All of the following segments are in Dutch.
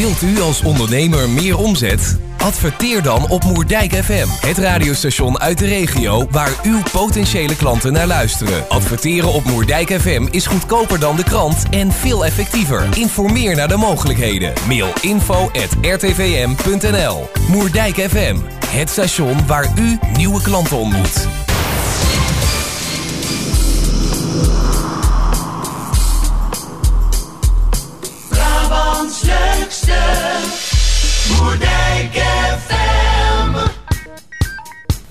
Wilt u als ondernemer meer omzet? Adverteer dan op Moerdijk FM, het radiostation uit de regio waar uw potentiële klanten naar luisteren. Adverteren op Moerdijk FM is goedkoper dan de krant en veel effectiever. Informeer naar de mogelijkheden. Mail info at rtvm.nl Moerdijk FM, het station waar u nieuwe klanten ontmoet.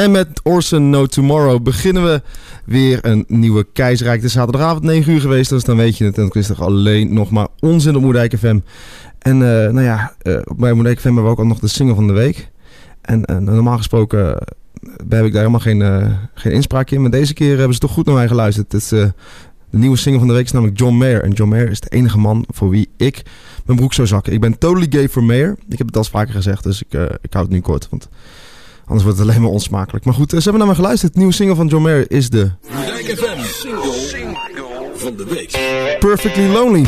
En met Orson No Tomorrow beginnen we weer een nieuwe Keizerrijk. Het is zaterdagavond 9 uur geweest, dus dan weet je het. En het is toch alleen nog maar onzin op Moerdijk FM. En eh, nou ja, uh, bij Moerdijk FM hebben we ook al nog de single van de week. En uh, normaal gesproken heb ik daar helemaal geen, geen inspraak in. Maar deze keer hebben ze toch goed naar mij geluisterd. Het is, de nieuwe single van de week is namelijk John Mayer. En John Mayer is de enige man voor wie ik mijn broek zou zakken. Ik ben totally gay for Mayer. Ik heb het al vaker gezegd, dus ik, ik hou het nu kort. Want Anders wordt het alleen maar onsmakelijk. Maar goed, ze hebben naar me geluisterd. De nieuwe single van John Mayer is de... Moerdijk FM single, single van de week. Perfectly Lonely.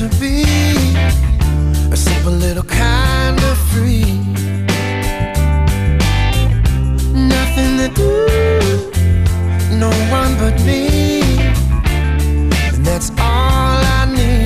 To be a simple little kind of free. Nothing to do, no one but me, and that's all I need.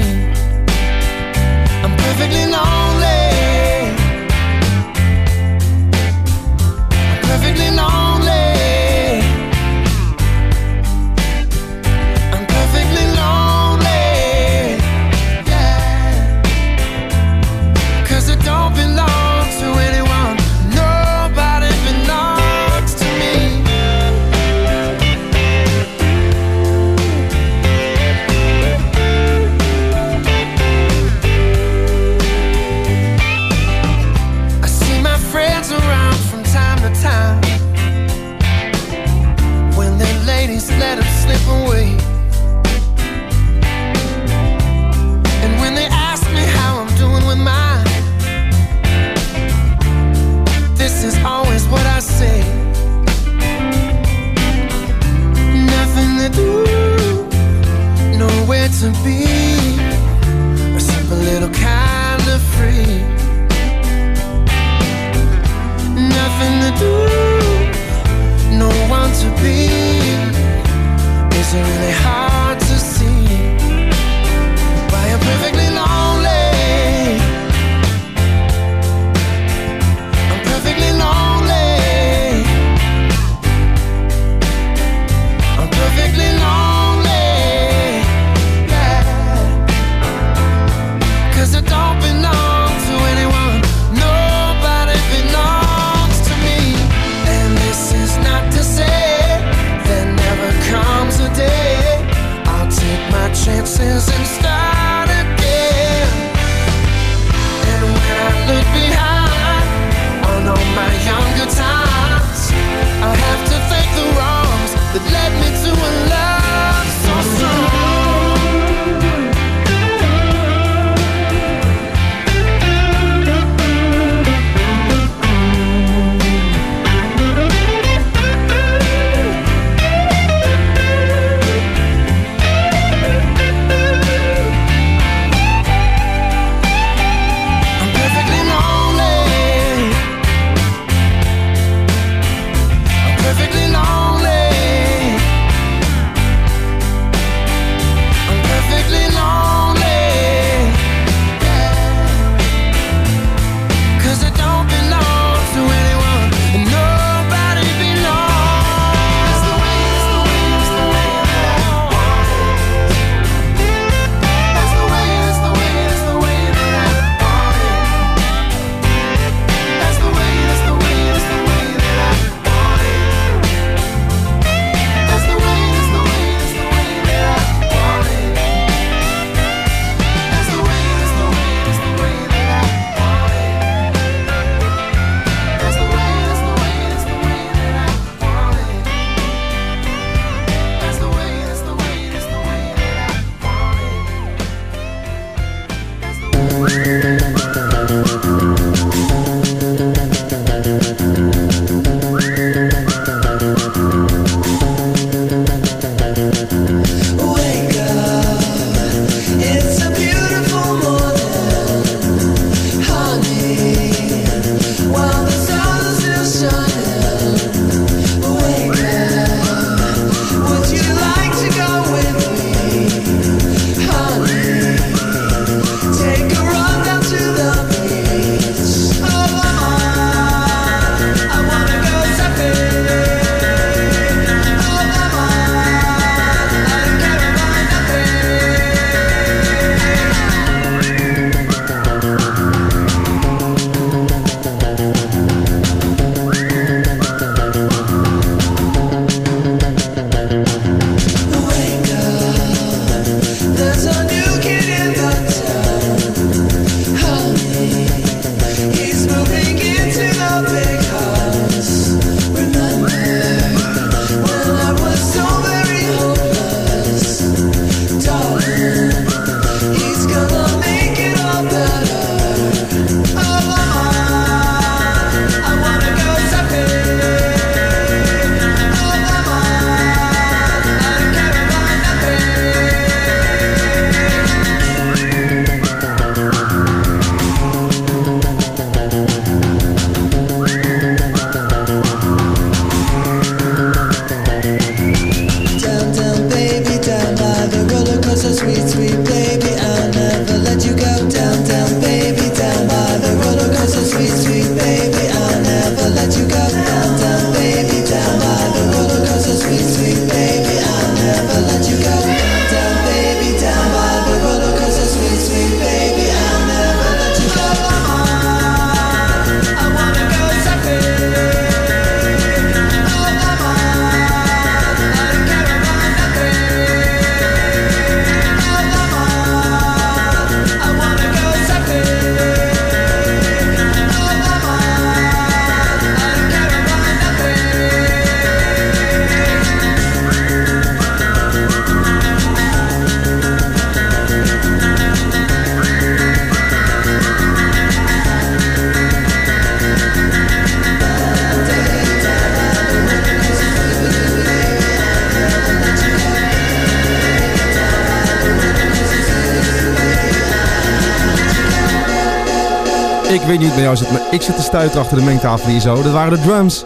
Ik weet niet met jou zit, maar ik zit te stuiten achter de mengtafel hier zo. Dat waren de drums.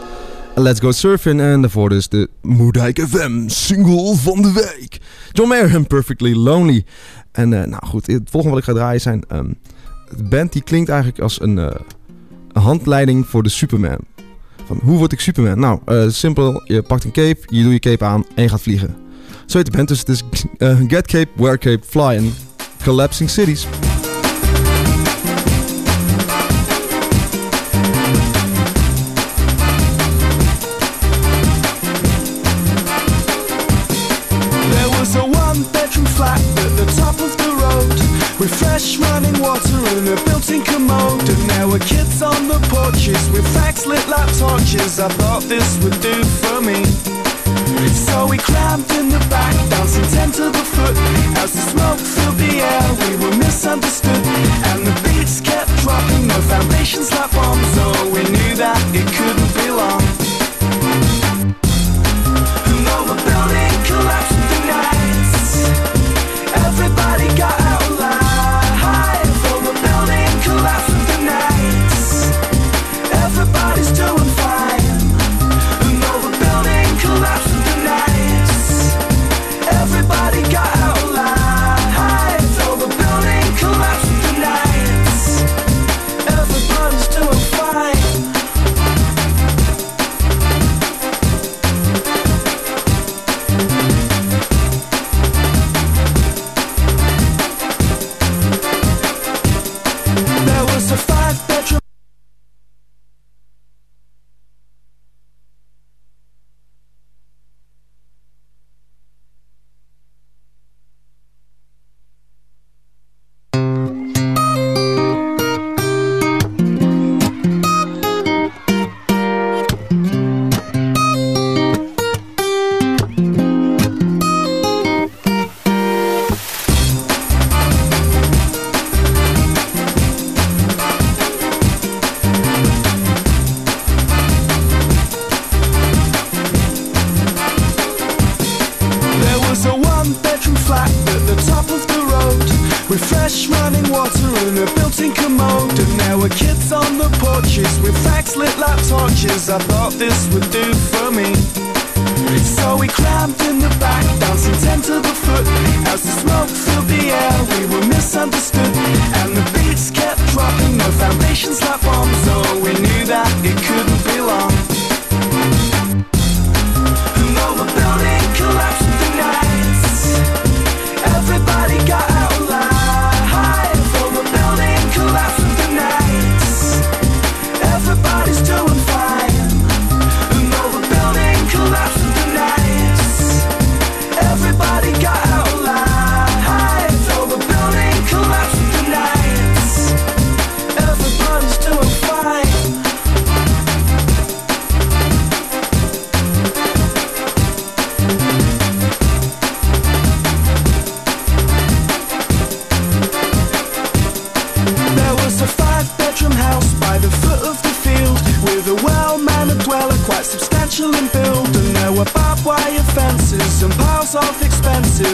Let's Go Surfing en daarvoor dus de Moerdijk FM single van de week. John Mayer Perfectly Lonely. En eh, nou goed, het volgende wat ik ga draaien zijn... ehm, de band die klinkt eigenlijk als een, eh, een handleiding voor de Superman. Van hoe word ik Superman? Nou, eh, simpel. Je pakt een cape, je doet je cape aan en je gaat vliegen. Zo heet de band dus. Het is Get Cape, Wear Cape, Fly en Collapsing Cities. Fresh running water and a built-in commode. And there were kids on the porches with fags lit like torches. I thought this would do for me. So we crammed in the back, dancing ten to the foot. As the smoke filled the air, we were misunderstood. And the beats kept dropping, no foundations like bombs. So we knew that it couldn't be long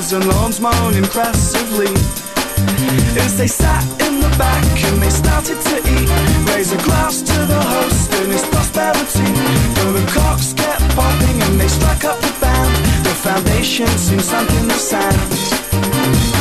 expenses And lawns mown impressively. As they sat in the back and they started to eat Raise a glass to the host and his prosperity. Though the cocks kept popping and they struck up the band The foundation seemed sunk in the sand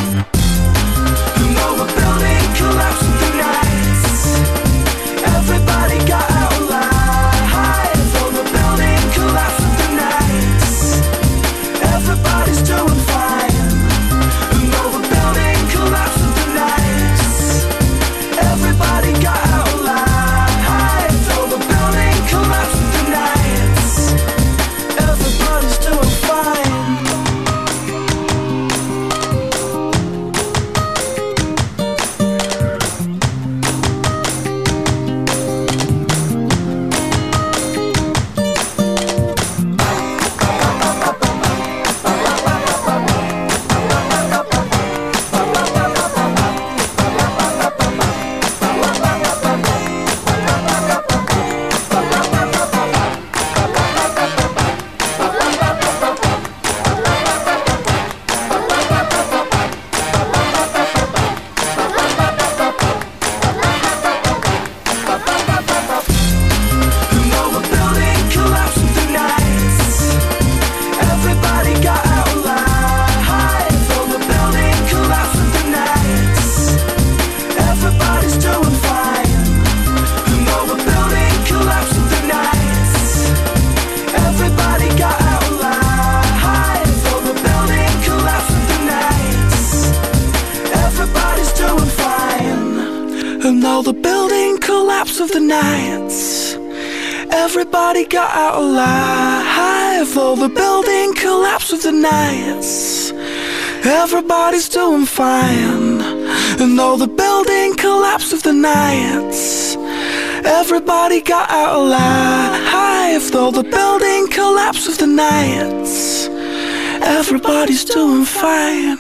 doing fine.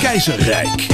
Keizerrijk.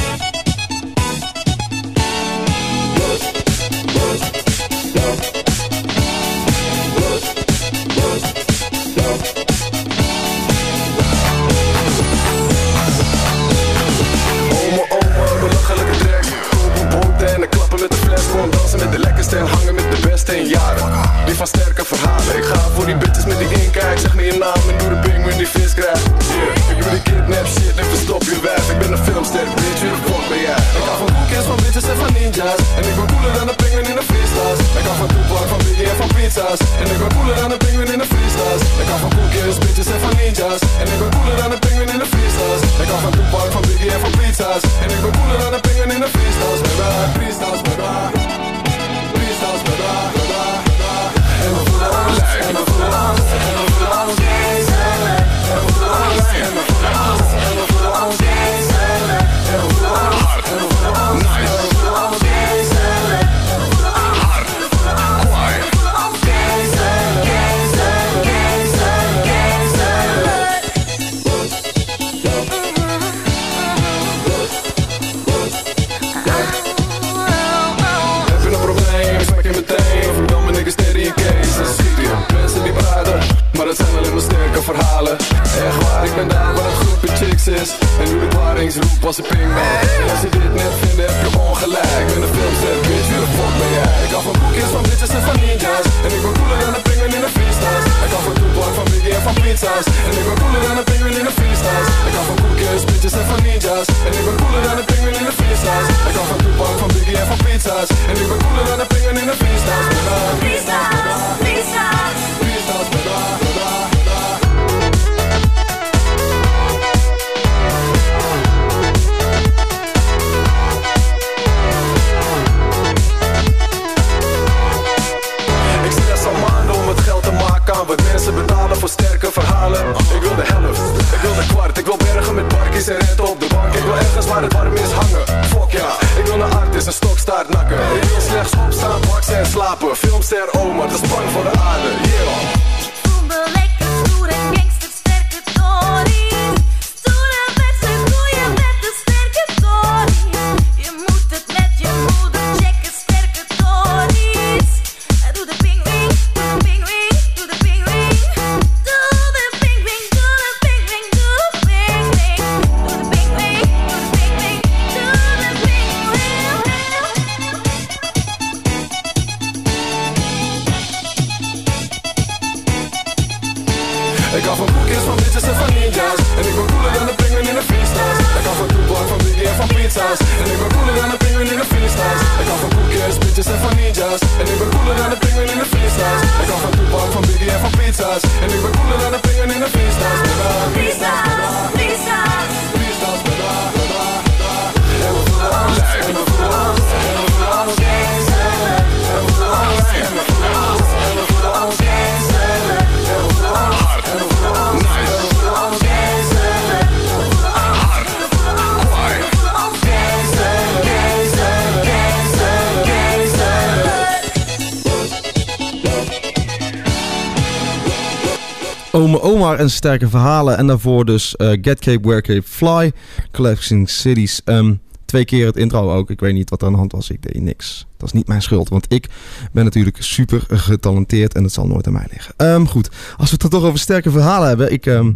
en sterke verhalen. En daarvoor dus eh, Get Cape, Where Cape, Fly, Collecting Cities. Ehm, twee keer het intro ook. Ik weet niet wat er aan de hand was. Ik deed niks. Dat is niet mijn schuld, want ik ben natuurlijk super getalenteerd en dat zal nooit aan mij liggen. Ehm, goed, als we het toch over sterke verhalen hebben. Ik, ehm,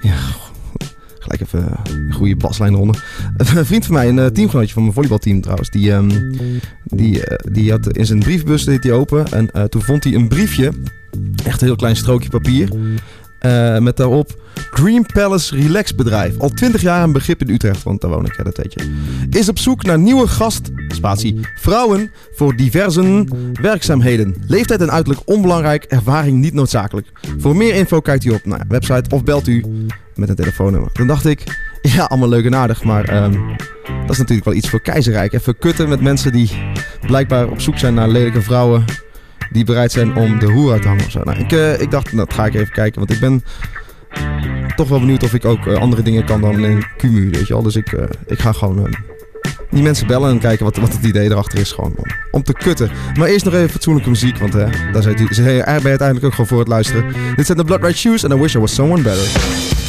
ja, gelijk even een goede baslijn ronden. Een vriend van mij, een eh, teamgenootje van mijn volleybalteam trouwens, die, die, eh, die had in zijn briefbus deed hij open en toen vond hij een briefje. Echt een heel klein strookje papier. Eh, met daarop Green Palace Relax Bedrijf. Al 20 jaar een begrip in Utrecht, want daar woon ik, ja, dat weet je. Is op zoek naar nieuwe gast-vrouwen voor diverse werkzaamheden. Leeftijd en uiterlijk onbelangrijk, ervaring niet noodzakelijk. Voor meer info kijkt u op nou naar website of belt u met een telefoonnummer. Dan dacht ik, ja, allemaal leuk en aardig, maar ehm, dat is natuurlijk wel iets voor keizerrijk. Even kutten met mensen die blijkbaar op zoek zijn naar lelijke vrouwen die bereid zijn om de hoer uit te hangen of zo. Nou, ik, eh, ik dacht, nou, dat ga ik even kijken, want ik ben toch wel benieuwd of ik ook eh, andere dingen kan dan een Cumu, weet je wel. Dus ik, eh, ik ga gewoon die mensen bellen en kijken wat, wat het idee erachter is. Gewoon om, te kutten. Maar eerst nog even fatsoenlijke muziek, want hè, daar zijn, ben je uiteindelijk ook gewoon voor het luisteren. Dit zijn de Blood Red Shoes en I Wish I Was Someone Better.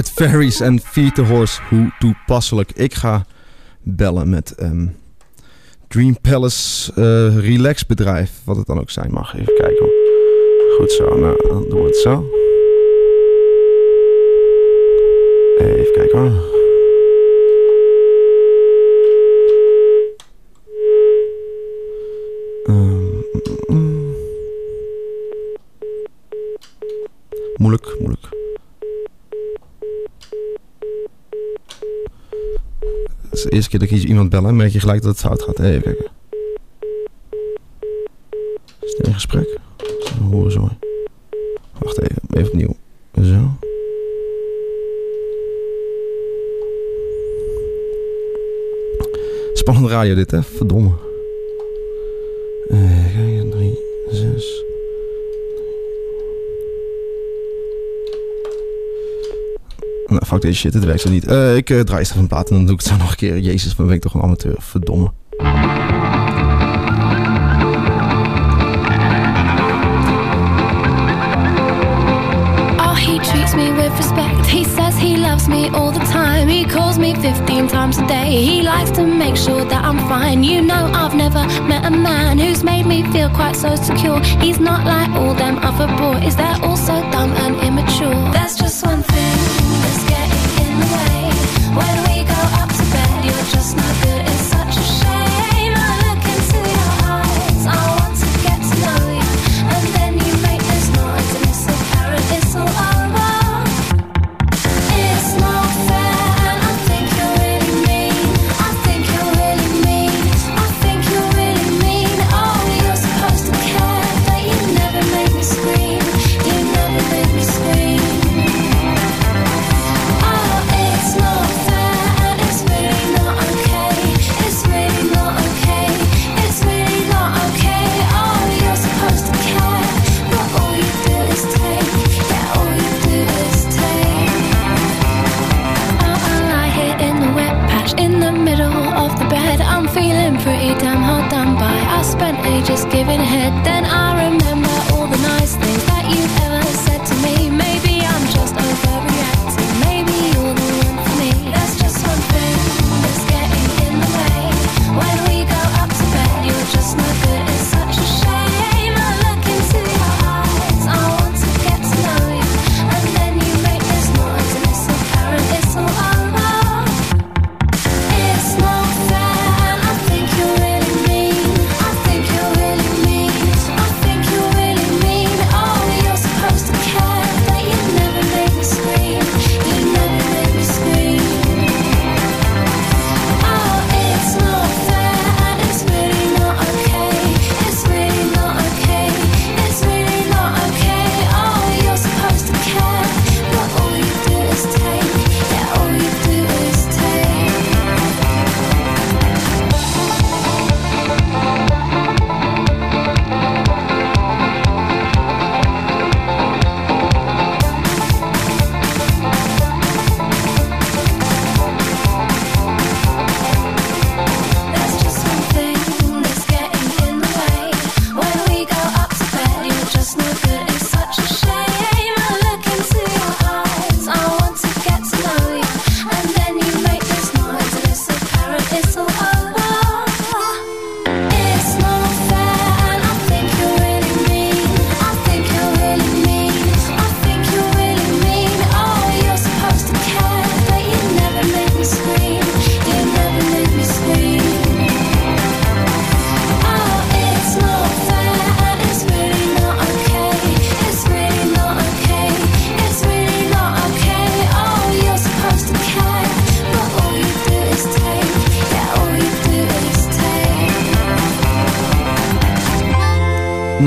Faggot Fairies en Feed the Horse. Hoe toepasselijk. Ik ga bellen met ehm, Dream Palace eh, Relax bedrijf. Wat het dan ook zijn mag. Even kijken. Goed zo. Nou, dan doen we het zo. Even kijken hoor. Ehm, mm, mm. Moeilijk, moeilijk. Het is de eerste keer dat ik iemand bel en merk je gelijk dat het fout gaat. Even. Is het een gesprek? Is horenzooi? Wacht even, even opnieuw. Zo. Spannende radio dit, hè? Verdomme. Fuck deze shit, werkt niet. Eh, ik eh, draai even een plaat en dan doe ik het zo nog een keer. Jezus, ben ik toch een amateur. Verdomme. Oh, me all the time. He calls me 15 times a day. He likes to make sure that I'm fine. You know, I've never met a man who's made me feel quite so secure. He's not like all them other boys, they're all so dumb and immature. There's just one thing just not good.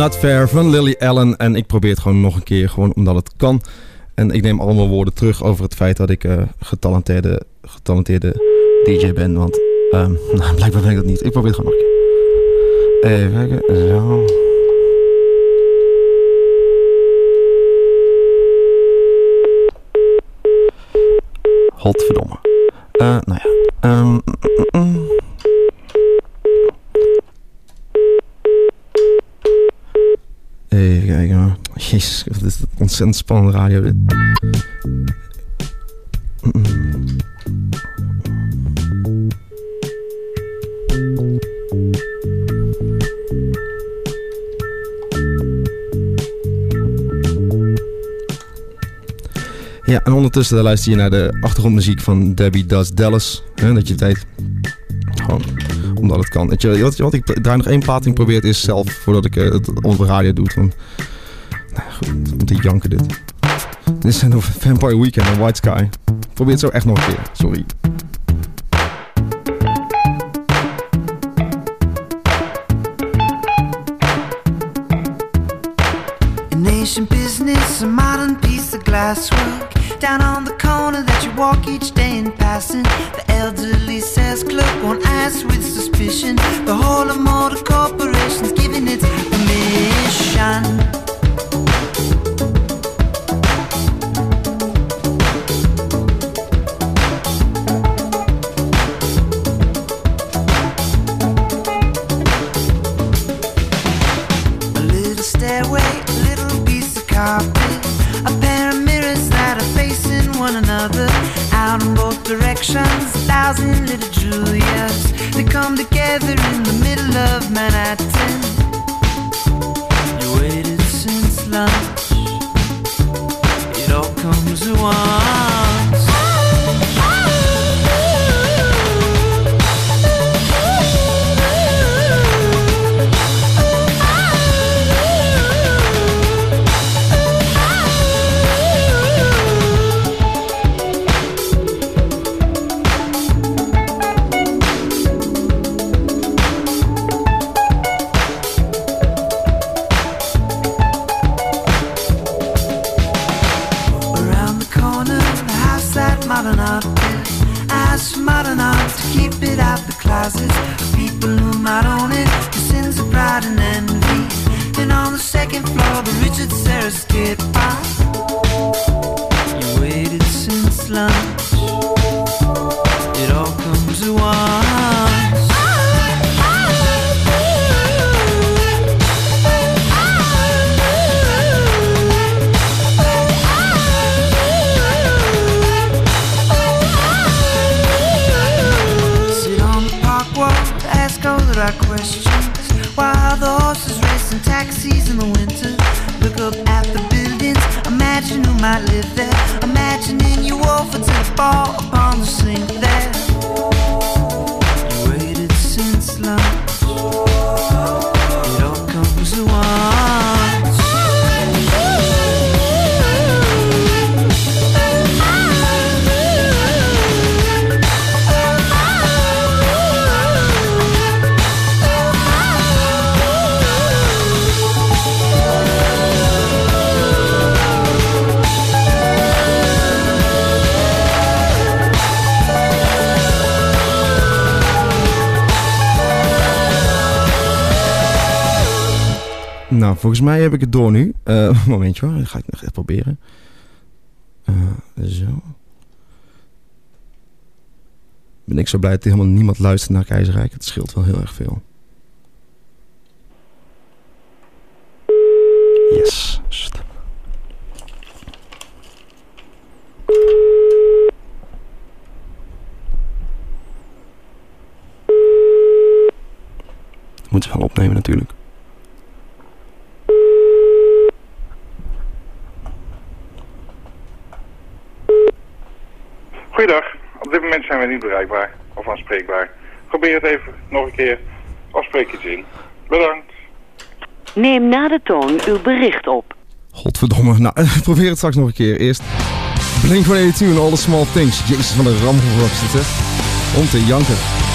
Not Fair van Lily Allen. En ik probeer het gewoon nog een keer, gewoon omdat het kan. En ik neem allemaal woorden terug over het feit dat ik eh getalenteerde, getalenteerde DJ ben. Want ehm, nou, blijkbaar ben ik dat niet. Ik probeer het gewoon nog een keer. Even. Zo. Godverdomme. Eh, nou ja. Ehm, mm, mm, mm. Even kijken. Jezus, wat is dit ontzettend spannende radio dit. Ja, en ondertussen luister je naar de achtergrondmuziek van Debbie Does Dallas. Hè, dat je weet. Gewoon omdat het kan. Je, wat, wat ik draai nog één plaat in eerst zelf voordat ik eh, het op de radio doe. Nou goed, janken dit. Dit is een Vampire Weekend en White Sky. Probeer het zo echt nog een keer. Sorry. Business, modern piece of glasswork. Down on corner that you walk each day in passing. The elderly sales clerk won't ask with suspicion. The whole of motor corporations giving its permission. Thousand little Julias. They come together in the middle of Manhattan. You waited since lunch. The questions. While the horses race in taxis in the winter. Look up at the buildings, imagine who might live there. Imagining you over to ball upon the sink there. You waited since lunch. Nou, volgens mij heb ik het door nu. Eh momentje hoor, dat ga ik nog even proberen. Eh, zo. Ben ik zo blij dat helemaal niemand luistert naar Keizerrijk. Het scheelt wel heel erg veel. Yes. Sst. Moeten we wel opnemen natuurlijk. Goeiedag. Op dit moment zijn we niet bereikbaar of aanspreekbaar. Probeer het even nog een keer of spreek iets in. Bedankt. Neem na de toon uw bericht op. Godverdomme. Nou, probeer het straks nog een keer. Eerst Blink-182 en All the Small Things. Jezus, van was dit, hè. Om te janken.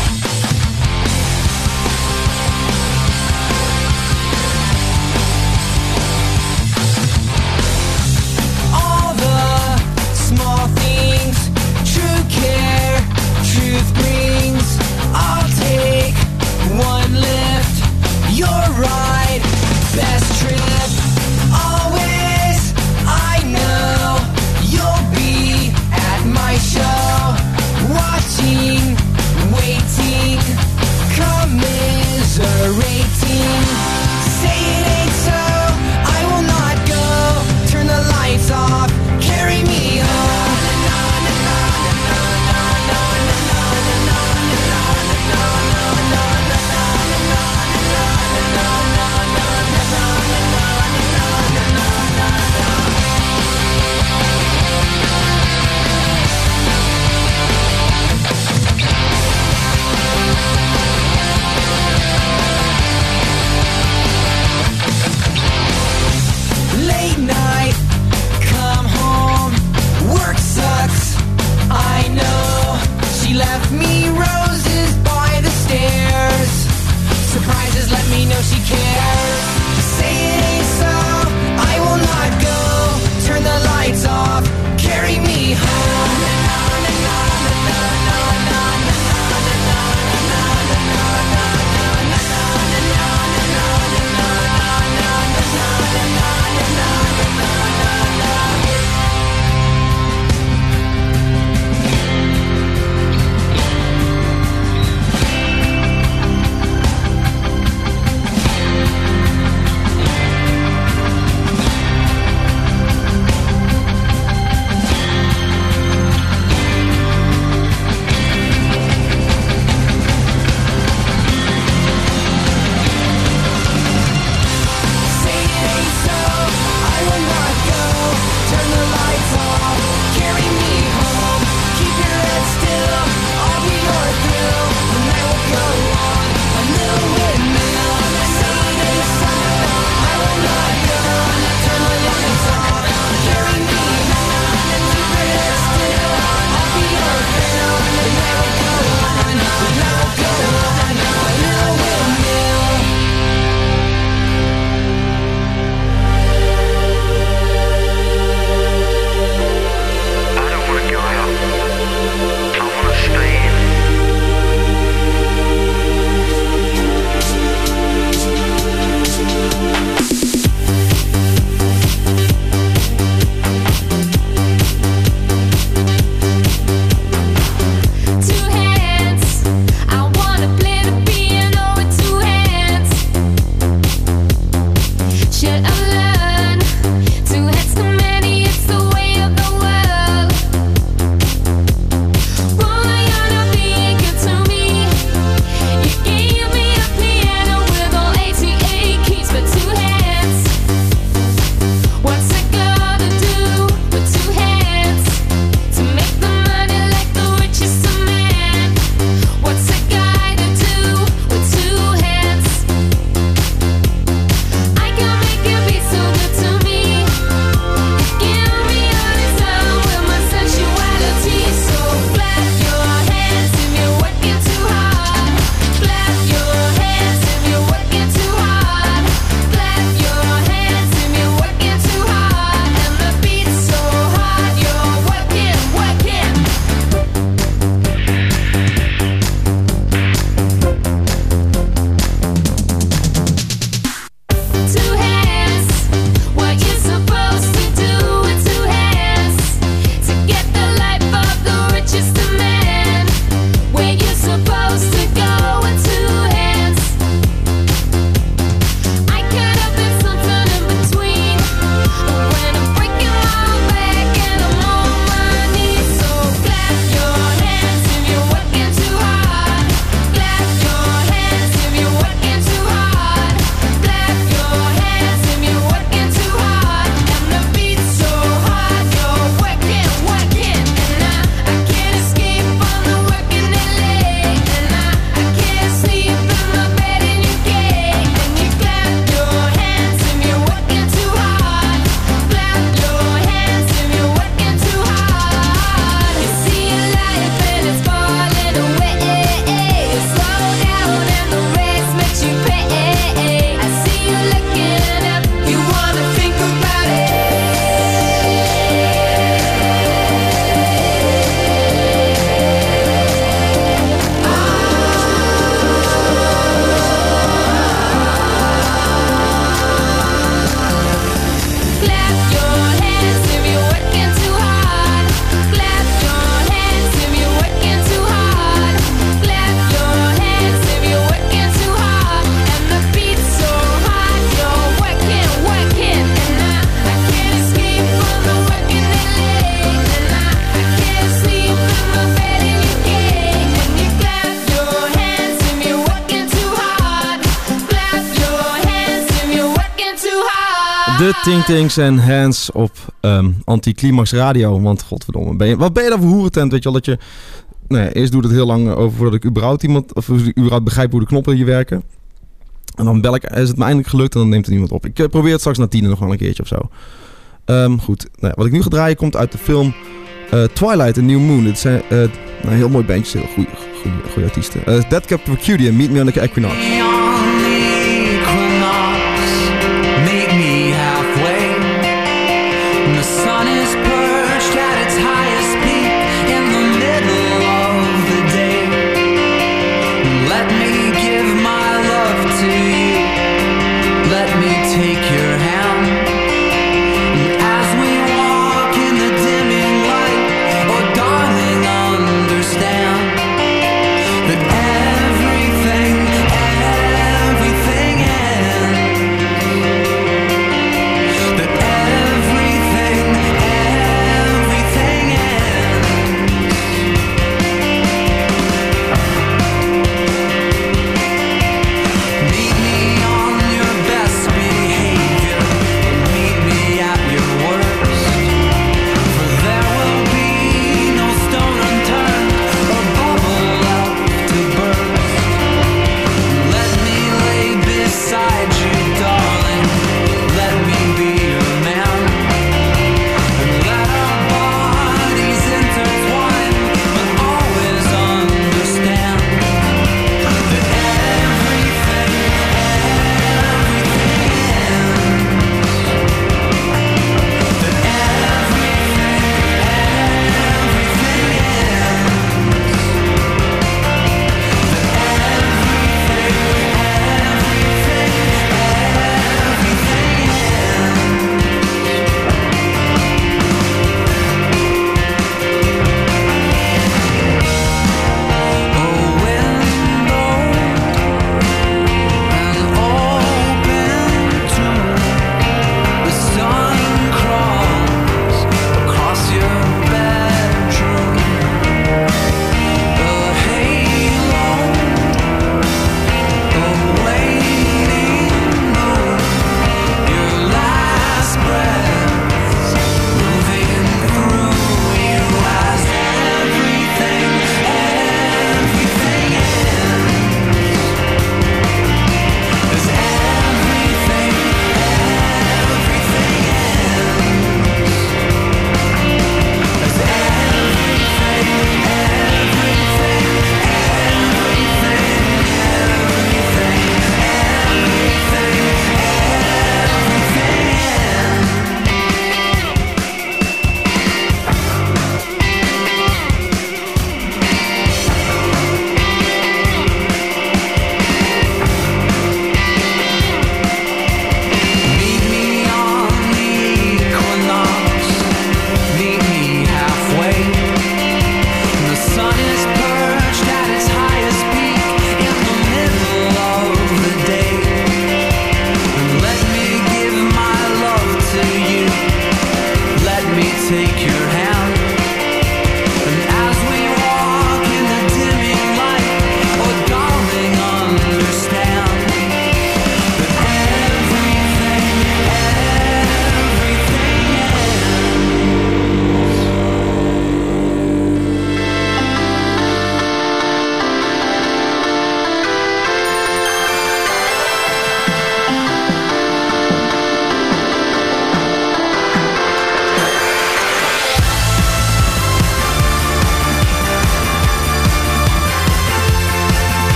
Ting Tings en Hands op ehm Anticlimax Radio. Want godverdomme, ben je, wat ben je dan voor hoerentent? Weet je wel, dat je... Nou ja, eerst doet het heel lang over voordat ik überhaupt iemand... Of überhaupt begrijp hoe de knoppen hier werken. En dan bel ik, is het me eindelijk gelukt en dan neemt er niemand op. Ik eh, probeer het straks na tien nog wel een keertje of zo. Ehm, goed, nou ja, wat ik nu ga draaien komt uit de film eh, Twilight, A New Moon. Het zijn eh, nou, een heel mooi bandje, heel goede, artiesten. Uh, Dead Cutie Meet Me on the Equinox.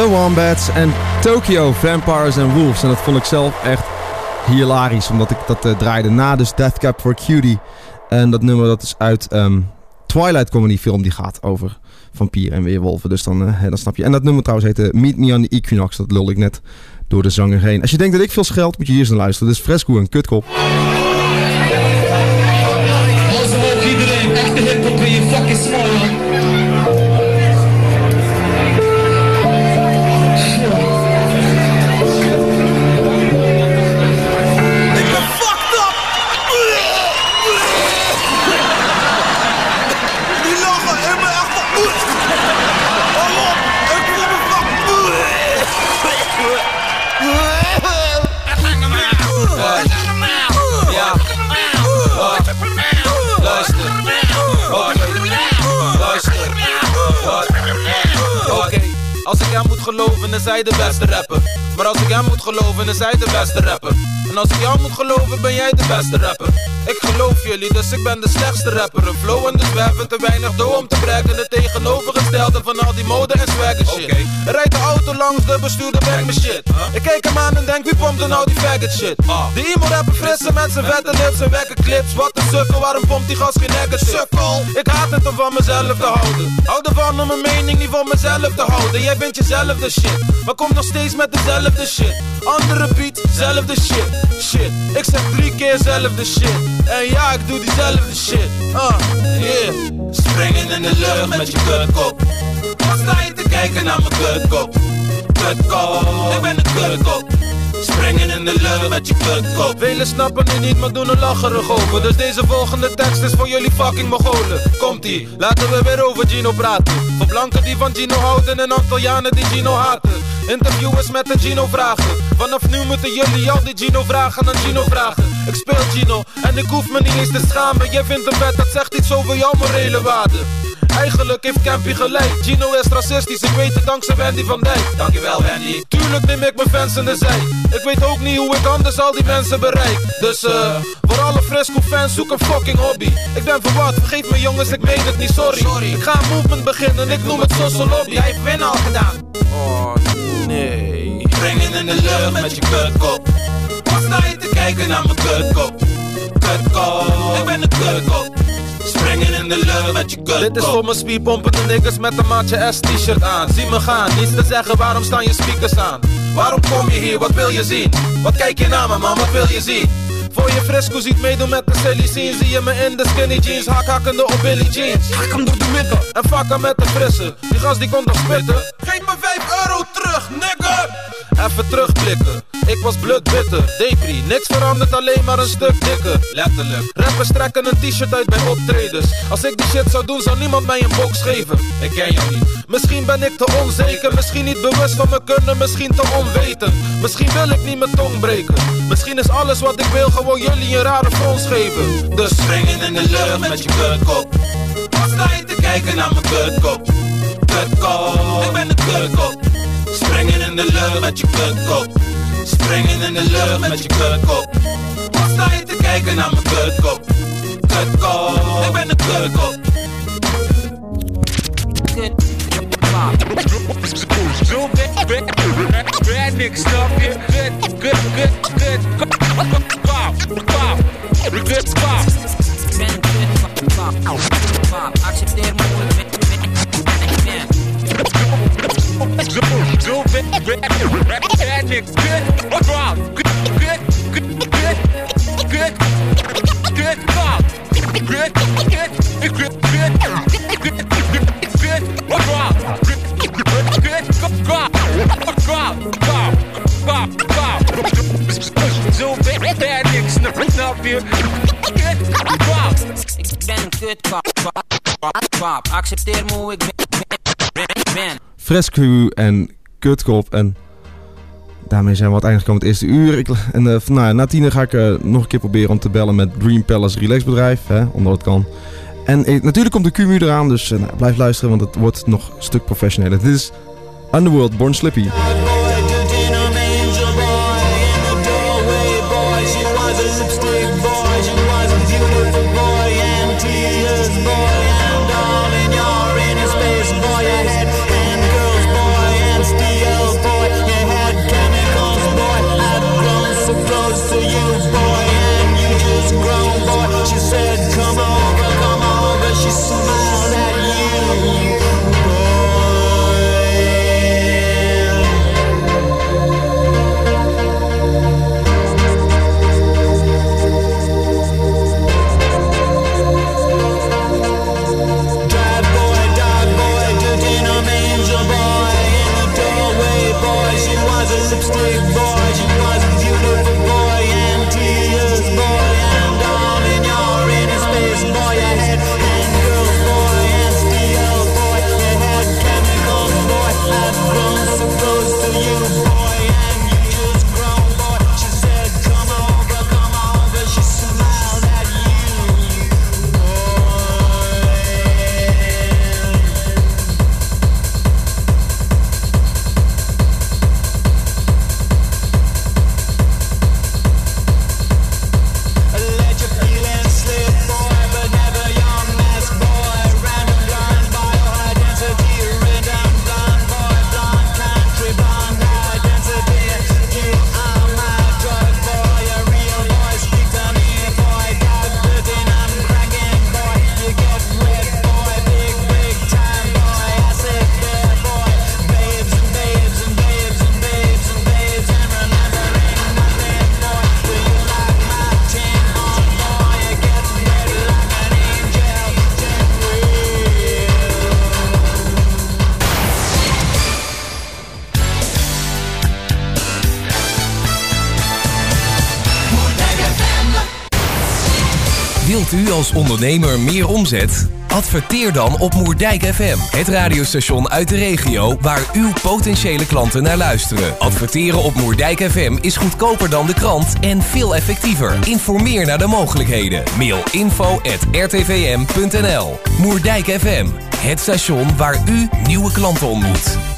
The Wombats en Tokyo Vampires and Wolves. En dat vond ik zelf echt hilarisch, omdat ik dat eh, draaide na dus Death Cab for Cutie. En dat nummer dat is uit ehm, Twilight Comedy film, die gaat over vampieren en weerwolven. Dus dan, eh, dan snap je. En dat nummer trouwens heette Meet Me on the Equinox. Dat lul ik net door de zanger heen. Als je denkt dat ik veel scheld, moet je hier eens naar luisteren. Dit is Fresco en Kutkop. Is hij de beste rapper. Maar als ik hem moet geloven, is hij de beste rapper. En als ik jou moet geloven, ben jij de beste rapper. Ik geloof jullie, dus ik ben de slechtste rapper. Een flow en we hebben te weinig dough om te breken. Het tegenovergestelde van al die mode en swagger shit. Er rijdt de auto langs, de bestuurder werkt mijn shit. Ik kijk hem aan en denk, wie pompt er nou die faggot shit? De emo rapper frisse met zijn vette lips en wekke clips. Wat een sukkel, waarom pompt die gas geen nekken sukkel? Ik haat het om van mezelf te houden. Hou ervan om mijn mening niet voor mezelf te houden. Jij bent jezelf de shit, maar kom nog steeds met dezelfde shit. Andere beat, zelfde shit. Shit, ik zeg drie keer zelfde shit. En ja, ik doe diezelfde shit. Ah, yeah. Springen in de lucht met je kutkop. Wat sta je te kijken naar mijn kutkop? Kutkop, ik ben een kutkop. Springen in de lucht met je kutkop. Velen snappen het niet, maar doen er lacherig over. Dus deze volgende tekst is voor jullie fucking mogolen. Komt-ie, laten we weer over Gino praten. Voor blanken die van Gino houden en Antillianen die Gino haten. Interviewers met de Gino vragen. Vanaf nu moeten jullie al die Gino vragen aan Gino vragen. Ik speel Gino en ik hoef me niet eens te schamen. Jij vindt hem vet, dat zegt iets over jouw morele waarde. Eigenlijk heeft Campy gelijk. Gino is racistisch, ik weet het dankzij Wendy van Dijk. Dankjewel Wendy. Tuurlijk neem ik mijn fans in de zij. Ik weet ook niet hoe ik anders al die mensen bereik. Dus eh, voor alle Fresco fans zoek een fucking hobby. Ik ben verward, vergeet me jongens, ik meen het niet, sorry. Ik ga een movement beginnen, ik noem het Sosso Lobby. Jij hebt winnen al gedaan. Oh nee. Brengen in de lucht met je kutkop. Wat sta je te kijken naar mijn kutkop? Kutkop, ik ben een kutkop. Springen in de lucht met je kutkop. Dit is voor mijn spierpompende niggas met een maatje S t-shirt aan. Zie me gaan, niets te zeggen, waarom staan je speakers aan? Waarom kom je hier, wat wil je zien? Wat kijk je naar me man, wat wil je zien? Voor je fresco ziet meedoen met de silly scene Zie je me in de skinny jeans, hak hakkende op Billy Jeans Hak hem door de midden En fucken met de frisse Die gast die komt nog spitten Geef me 5 euro terug, nigger Even terugblikken Ik was bloedbitter, depri. Niks verandert, alleen maar een stuk dikker. Letterlijk Rappers trekken een t-shirt uit bij optredens. Als ik die shit zou doen, zou niemand mij een box geven. Ik ken jou niet. Misschien ben ik te onzeker. Misschien niet bewust van me kunnen, misschien te onwetend. Misschien wil ik niet mijn tong breken. Misschien is alles wat ik wil gewoon jullie een rare frons geven. Dus springen in de lucht met je kutkop Wat sta je te kijken naar mijn kutkop? Kutkop, ik ben een kutkop Springen in de lucht met je kutkop Springen in de lucht met je kutkop sta je te kijken naar mijn kutkop? Kutkop, ik ben een kutkop. Accepteer me ben, ben. Zo, zo bad, bad, bad, bad niggas, good pop. Good, good, good, good, good, good pop. Good, good, good, good, good, good, good pop. Good, good, pop, pop, pop, pop, pop. Zo bad, bad niggas, snap je? Good pop. Ik ben een kut, pap, pap, pap, pap. Accepteer me hoe ik ben, ben, ben, ben. Fresco en Kutkop. En daarmee zijn we aan het het eerste uur. Ik, en van- nou, na tien ga ik eh, nog een keer proberen om te bellen met Dream Palace Relax Bedrijf. Hè, omdat het kan. En eh, natuurlijk komt de QMU eraan. Dus nou, blijf luisteren, want het wordt nog een stuk professioneler. Dit is Underworld Born Slippy. Wilt u als ondernemer meer omzet? Adverteer dan op Moerdijk FM, het radiostation uit de regio waar uw potentiële klanten naar luisteren. Adverteren op Moerdijk FM is goedkoper dan de krant en veel effectiever. Informeer naar de mogelijkheden. Mail info at rtvm.nl Moerdijk FM, het station waar u nieuwe klanten ontmoet.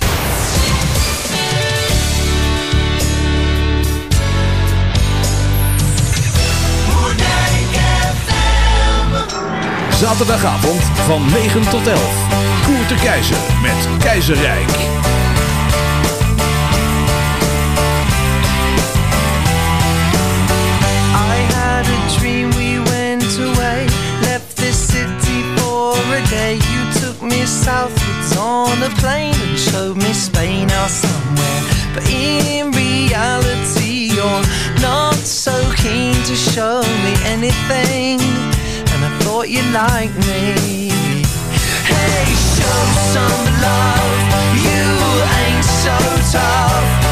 Zaterdagavond van 9 tot 11. Koert de Keizer met Keizerrijk. I had a dream we went away, left this city for a day. You took me southwards on a plane and showed me Spain or somewhere. But in reality, you're not so keen to show me anything. Thought you liked me. Hey, show some love. You ain't so tough.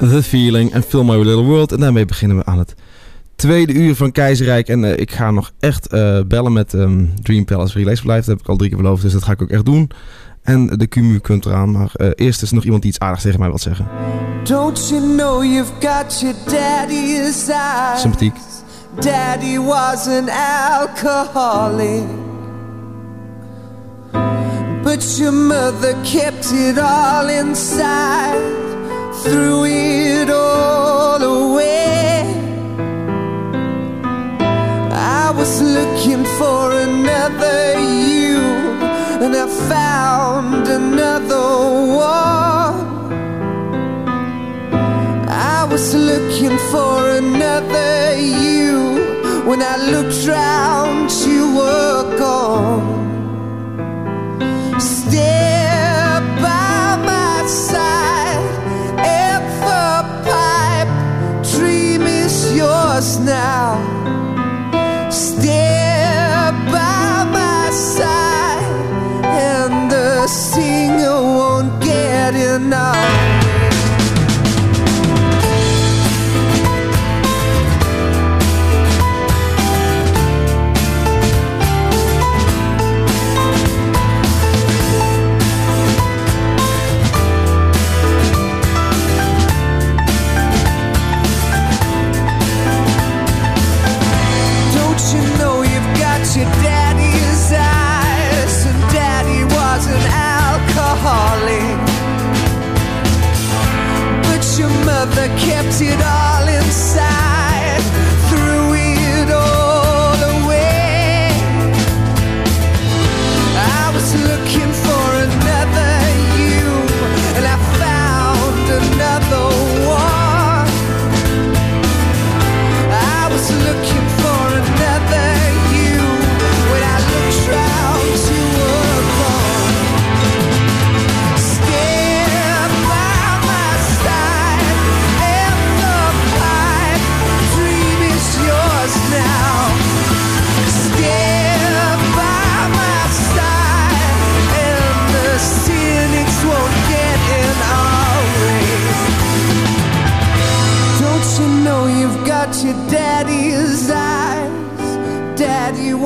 The Feeling en Film My Little World. En daarmee beginnen we aan het tweede uur van Keizerrijk. En eh, ik ga nog echt eh, bellen met ehm, Dream Palace Relays Verblijf. Dat heb ik al drie keer beloofd, dus dat ga ik ook echt doen. En de QMU komt eraan. Maar eh, eerst is er nog iemand die iets aardigs tegen mij wil zeggen. Don't you know you've got your daddy's eyes? Sympathiek. Daddy was an alcoholic. But your mother kept it all inside, threw it all away. I was looking for another you, and I found another one. I was looking for another you. When I looked round, you were gone. us now. Stand by my side, and the singer won't get enough. Fix you, darling.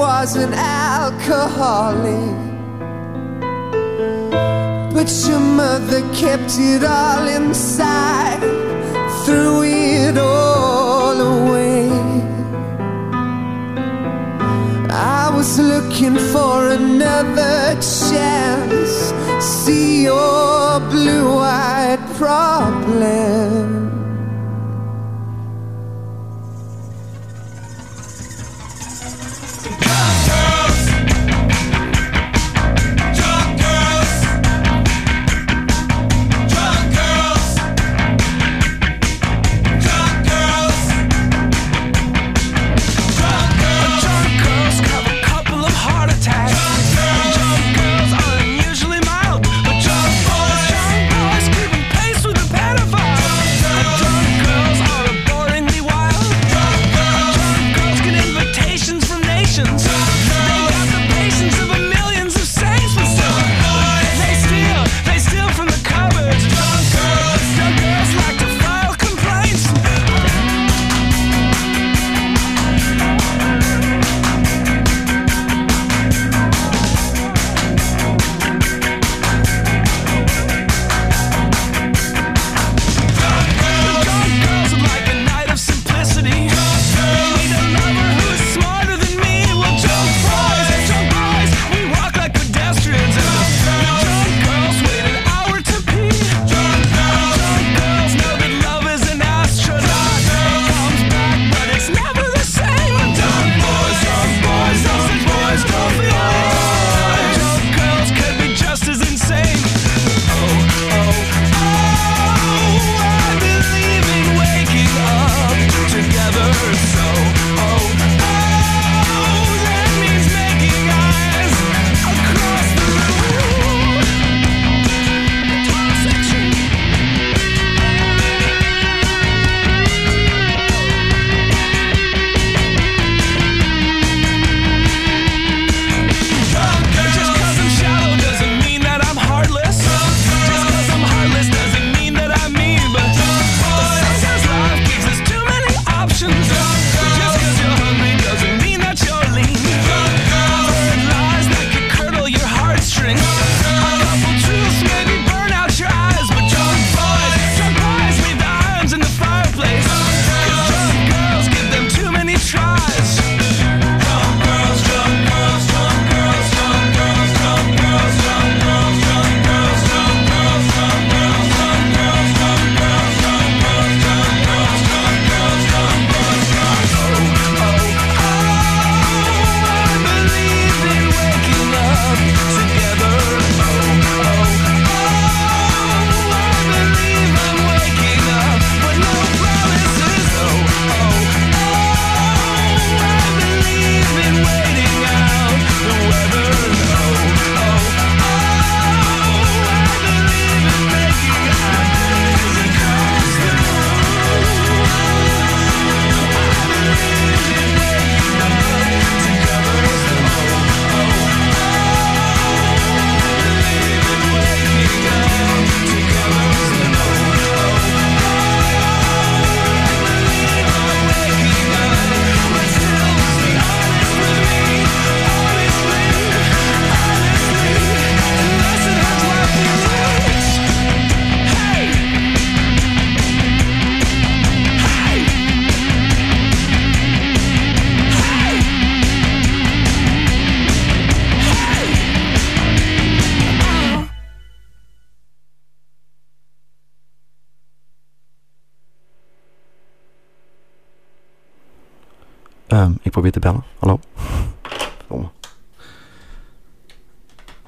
was an alcoholic. But your mother kept it all inside, threw it all away. I was looking for another chance, see your blue eyed problem.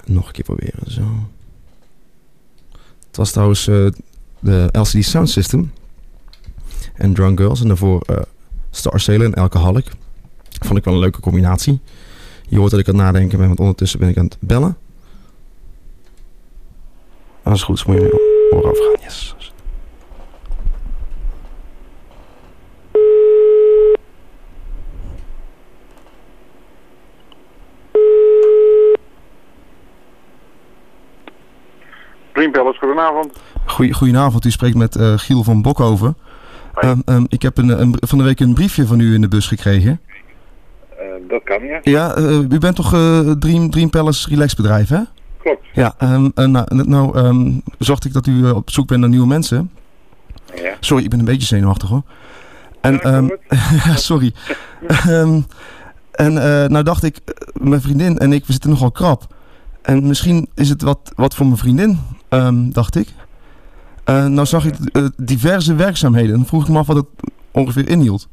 Nog een keer proberen, zo. Het was trouwens eh, de LCD Sound System. En Drunk Girls. En daarvoor eh Star Sailor en Alcoholic. Vond ik wel een leuke combinatie. Je hoort dat ik aan het nadenken ben, want ondertussen ben ik aan het bellen. Als goed is, moet je nu oren overgaan. Yes. Dream Palace, goedenavond. Goeie, goedenavond, u spreekt met eh, Giel van Bokhoven. Ehm, ik heb een, een, van de week een briefje van u in de bus gekregen. Eh, dat kan, ja. Ja, eh, u bent toch Dream, Dream Palace Relax bedrijf, hè? Klopt. Ja, eh, nou, nou zocht ik dat u op zoek bent naar nieuwe mensen. Ja. Sorry, ik ben een beetje zenuwachtig hoor. En, ehm, sorry. En nou dacht ik, mijn vriendin en ik, we zitten nogal krap. En misschien is het wat, wat voor mijn vriendin, ehm, dacht ik. Eh, nou zag ik eh, diverse werkzaamheden. En vroeg ik me af wat het ongeveer inhield.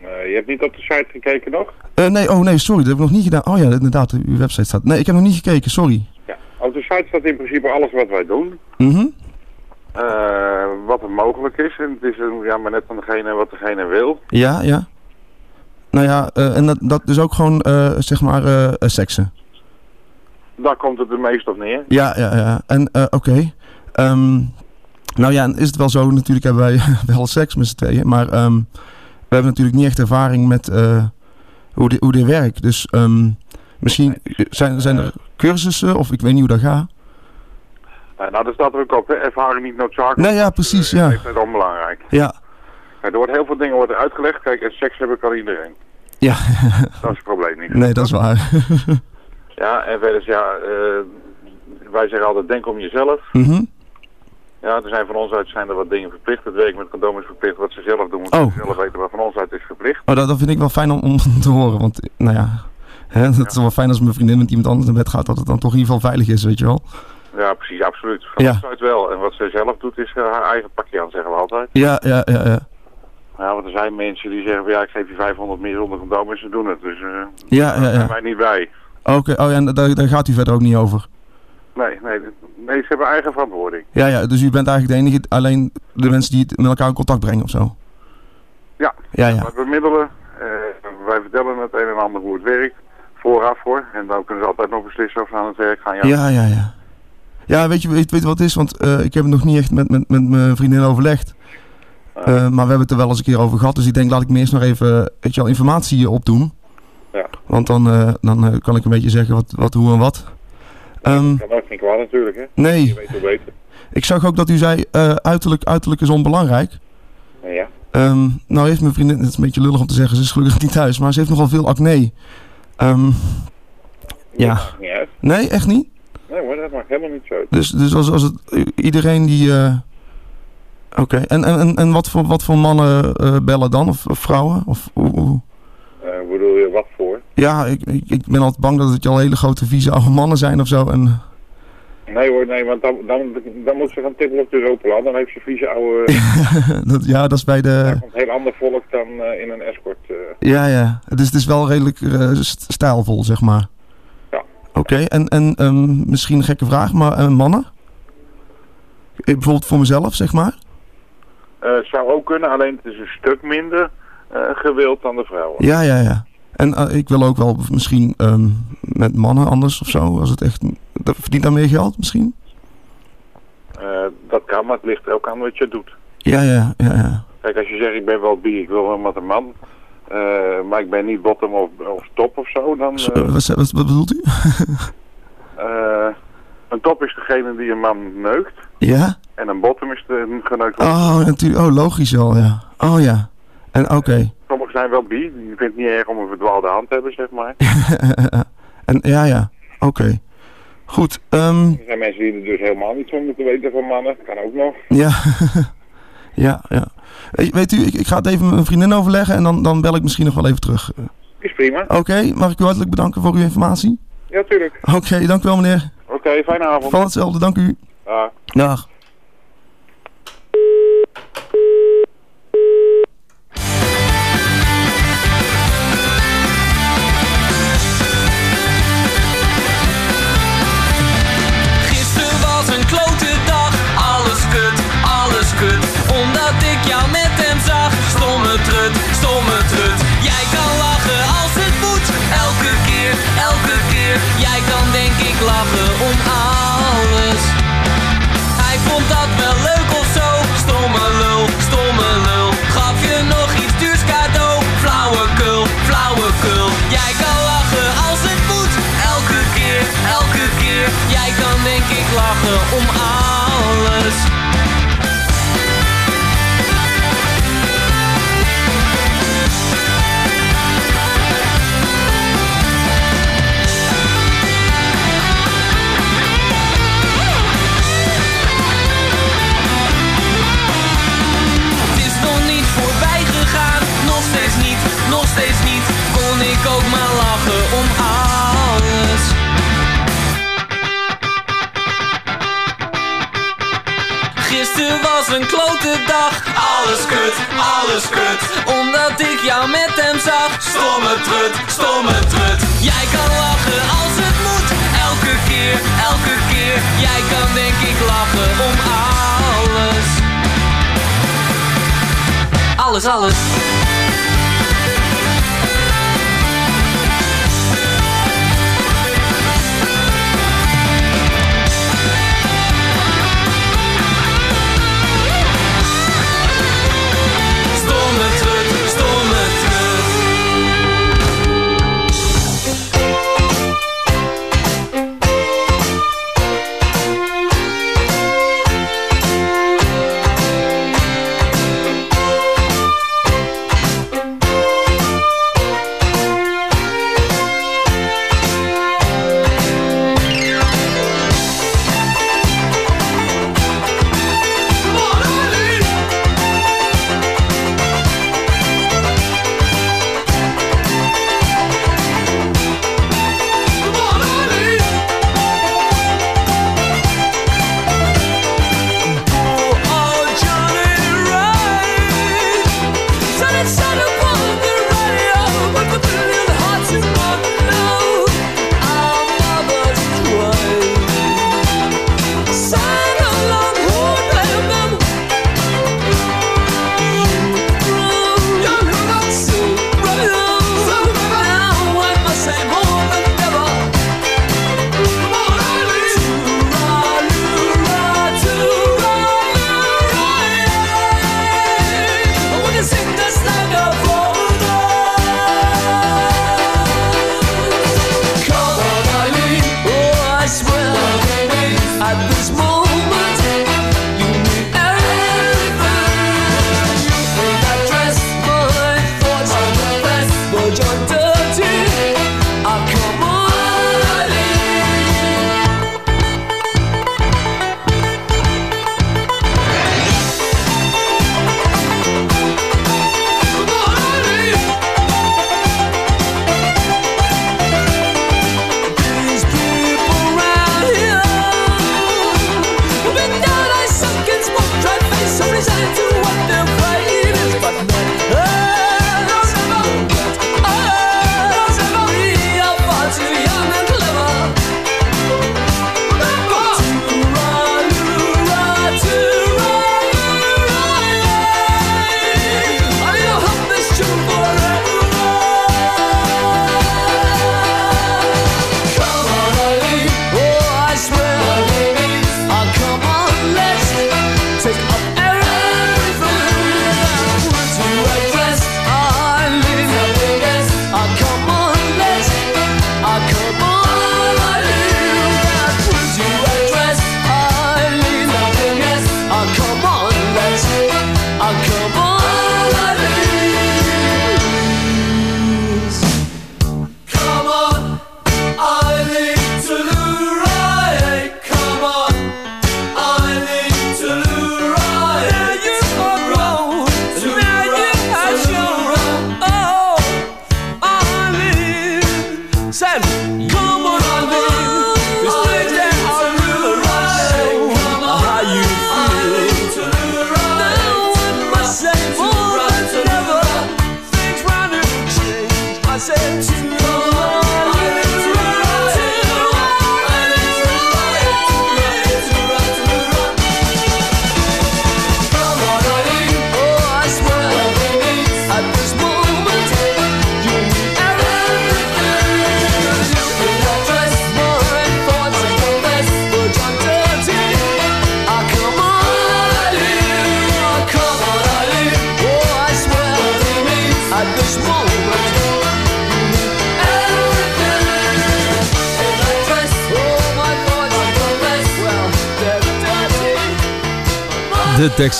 Je hebt niet op de site gekeken nog? Eh, nee, oh nee, sorry, dat heb ik nog niet gedaan. Oh ja, inderdaad, uw website staat. Nee, ik heb nog niet gekeken, sorry. Ja. Op de site staat in principe alles wat wij doen. Mhm. Eh, wat er mogelijk is. En het is een, ja, maar net van degene wat degene wil. Ja, ja. Nou ja, en dat, dat is ook gewoon, zeg maar, seksen. Daar komt het het meest op neer. Ja, ja, ja. En eh, oké. Ehm, nou ja, is het wel zo, natuurlijk hebben wij wel seks met z'n tweeën. Maar ehm, we hebben natuurlijk niet echt ervaring met eh, hoe, dit, hoe dit werkt. Dus ehm, misschien zijn, zijn er cursussen of ik weet niet hoe dat gaat. Eh, nou, daar staat er ook op. hè. Ervaring niet noodzakelijk. Nee, ja, precies, ja. Dat is onbelangrijk. Ja. Er wordt heel veel dingen worden uitgelegd. Kijk, en seks heb ik al iedereen. Ja. Dat is het probleem niet. Nee, dat is waar. Ja, en verder, ja, eh, wij zeggen altijd, denk om jezelf. Mhm. Ja, er zijn van ons uit zijn er wat dingen verplicht. Het werk met condoom is verplicht. Wat ze zelf doen, moeten Oh. ze zelf weten. Maar van ons uit is verplicht. Oh, dat, dat vind ik wel fijn om, om te horen. Want, nou ja, hè, het is wel fijn als mijn vriendin met iemand anders naar bed gaat, dat het dan toch in ieder geval veilig is, weet je wel. Ja, precies, absoluut. Van Ja. ons uit wel. En wat ze zelf doet, is eh, haar eigen pakje aan, zeggen we altijd. Ja, ja, ja, ja. Ja, want er zijn mensen die zeggen, van, ja, ik geef je 500 meer zonder condoom en ze doen het. Dus eh Ja, ja, daar zijn ja. wij niet bij. Oké, oh ja, en daar, daar gaat u verder ook niet over. Nee, nee, nee, ze hebben eigen verantwoording. Ja, ja, dus u bent eigenlijk de enige, alleen de mensen die het met elkaar in contact brengen of zo. Ja, Ja, ja. wij bemiddelen. eh, wij vertellen het een en ander hoe het werkt. Vooraf voor. En dan kunnen ze altijd nog beslissen of ze aan het werk gaan. Ja, Ja, ja, ja. Ja, weet je, weet, weet je wat het is? Want eh, ik heb het nog niet echt met, met, met mijn vriendin overlegd. Eh, maar we hebben het er wel eens een keer over gehad. Dus ik denk, laat ik me eerst nog even weet je wel, informatie opdoen. Ja. Want dan, eh, dan eh, kan ik een beetje zeggen wat, wat hoe en wat. Ehm, kan ook niet kwaad natuurlijk, hè. Nee. Je weet hoe beter. ik zag ook dat u zei, eh, uiterlijk, uiterlijk is onbelangrijk. Ja. Ehm, nou heeft mijn vriendin, het is een beetje lullig om te zeggen, ze is gelukkig niet thuis, maar ze heeft nogal veel acne. Ehm, ja. Niet uit. Nee, echt niet? Nee hoor, dat maakt helemaal niet zo uit. Dus, dus als, als het, iedereen die... Oké, en, en, en, en wat, voor, wat voor mannen bellen dan? Of, of vrouwen? Of, hoe- hoe- Eh, bedoel je wat voor? Ja, ik, ik, ik ben altijd bang dat het al hele grote vieze oude mannen zijn of zo. En, Nee hoor, nee, want dan, dan, dan moet ze gaan tippen op de Europla. Dan heeft ze vieze oude... dat, ja, dat is bij de... komt heel ander volk dan eh, in een escort. eh. Ja, ja. Het is, het is wel redelijk eh, st- stijlvol, zeg maar. Ja. Oké, en, en ehm, misschien een gekke vraag, maar mannen? Eh, Bijvoorbeeld voor mezelf, zeg maar? Eh, het zou ook kunnen, alleen het is een stuk minder gewild dan de vrouwen. Ja, ja, ja. En eh, ik wil ook wel misschien ehm, met mannen anders of zo. Als het echt... Dat verdient dan meer geld misschien? Eh, dat kan, maar het ligt ook aan wat je doet. Ja, ja, ja, ja. Kijk, als je zegt ik ben wel bi, ik wil wel met een man, eh, maar ik ben niet bottom of, of top of zo, dan... Eh, wat, wat, wat bedoelt u? eh, een top is degene die een man neukt ja? en een bottom is de geneukt. Oh, natuurlijk. Oh, logisch wel, ja. Oh, ja. En oké. Sommigen zijn wel bi, die vindt het niet erg om een verdwaalde hand te hebben, zeg maar. en ja, ja. Oké. Goed. ehm, Er zijn mensen die er dus helemaal niets van moeten weten van mannen, kan ook nog. ja. ja, ja. Weet, weet u, ik, ik ga het even met mijn vriendin overleggen en dan, dan bel ik misschien nog wel even terug. Is prima. Oké, mag ik u hartelijk bedanken voor uw informatie? Ja, tuurlijk. Oké, dank u wel meneer. Oké, fijne avond. Van hetzelfde, dank u. Ah. Dag. Gisteren was een klote dag, alles kut, alles kut. Omdat ik jou met hem zag, stomme trut, stomme trut. Jij kan lachen als het moet, elke keer, elke keer. Jij kan denk ik lachen om alles. Alles, alles.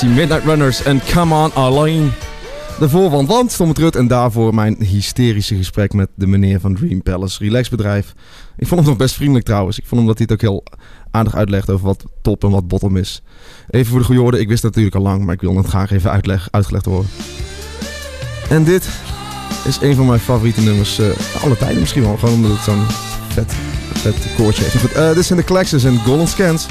Midnight Runners en Come On Arlene. De voorwand, want Tom Trut en daarvoor mijn hysterische gesprek met de meneer van Dream Palace Relaxbedrijf. Ik vond hem nog best vriendelijk trouwens. Ik vond hem dat hij het ook heel aardig uitlegt over wat top en wat bottom is. Even voor de goede orde, ik wist het natuurlijk al lang, maar ik wil het graag even uitleg, uitgelegd horen. En dit is een van mijn favoriete nummers, eh alle tijden misschien wel. Gewoon omdat het zo'n vet, vet koortje heeft. Maar goed, eh, dit zijn de Collectors en Golden Scans.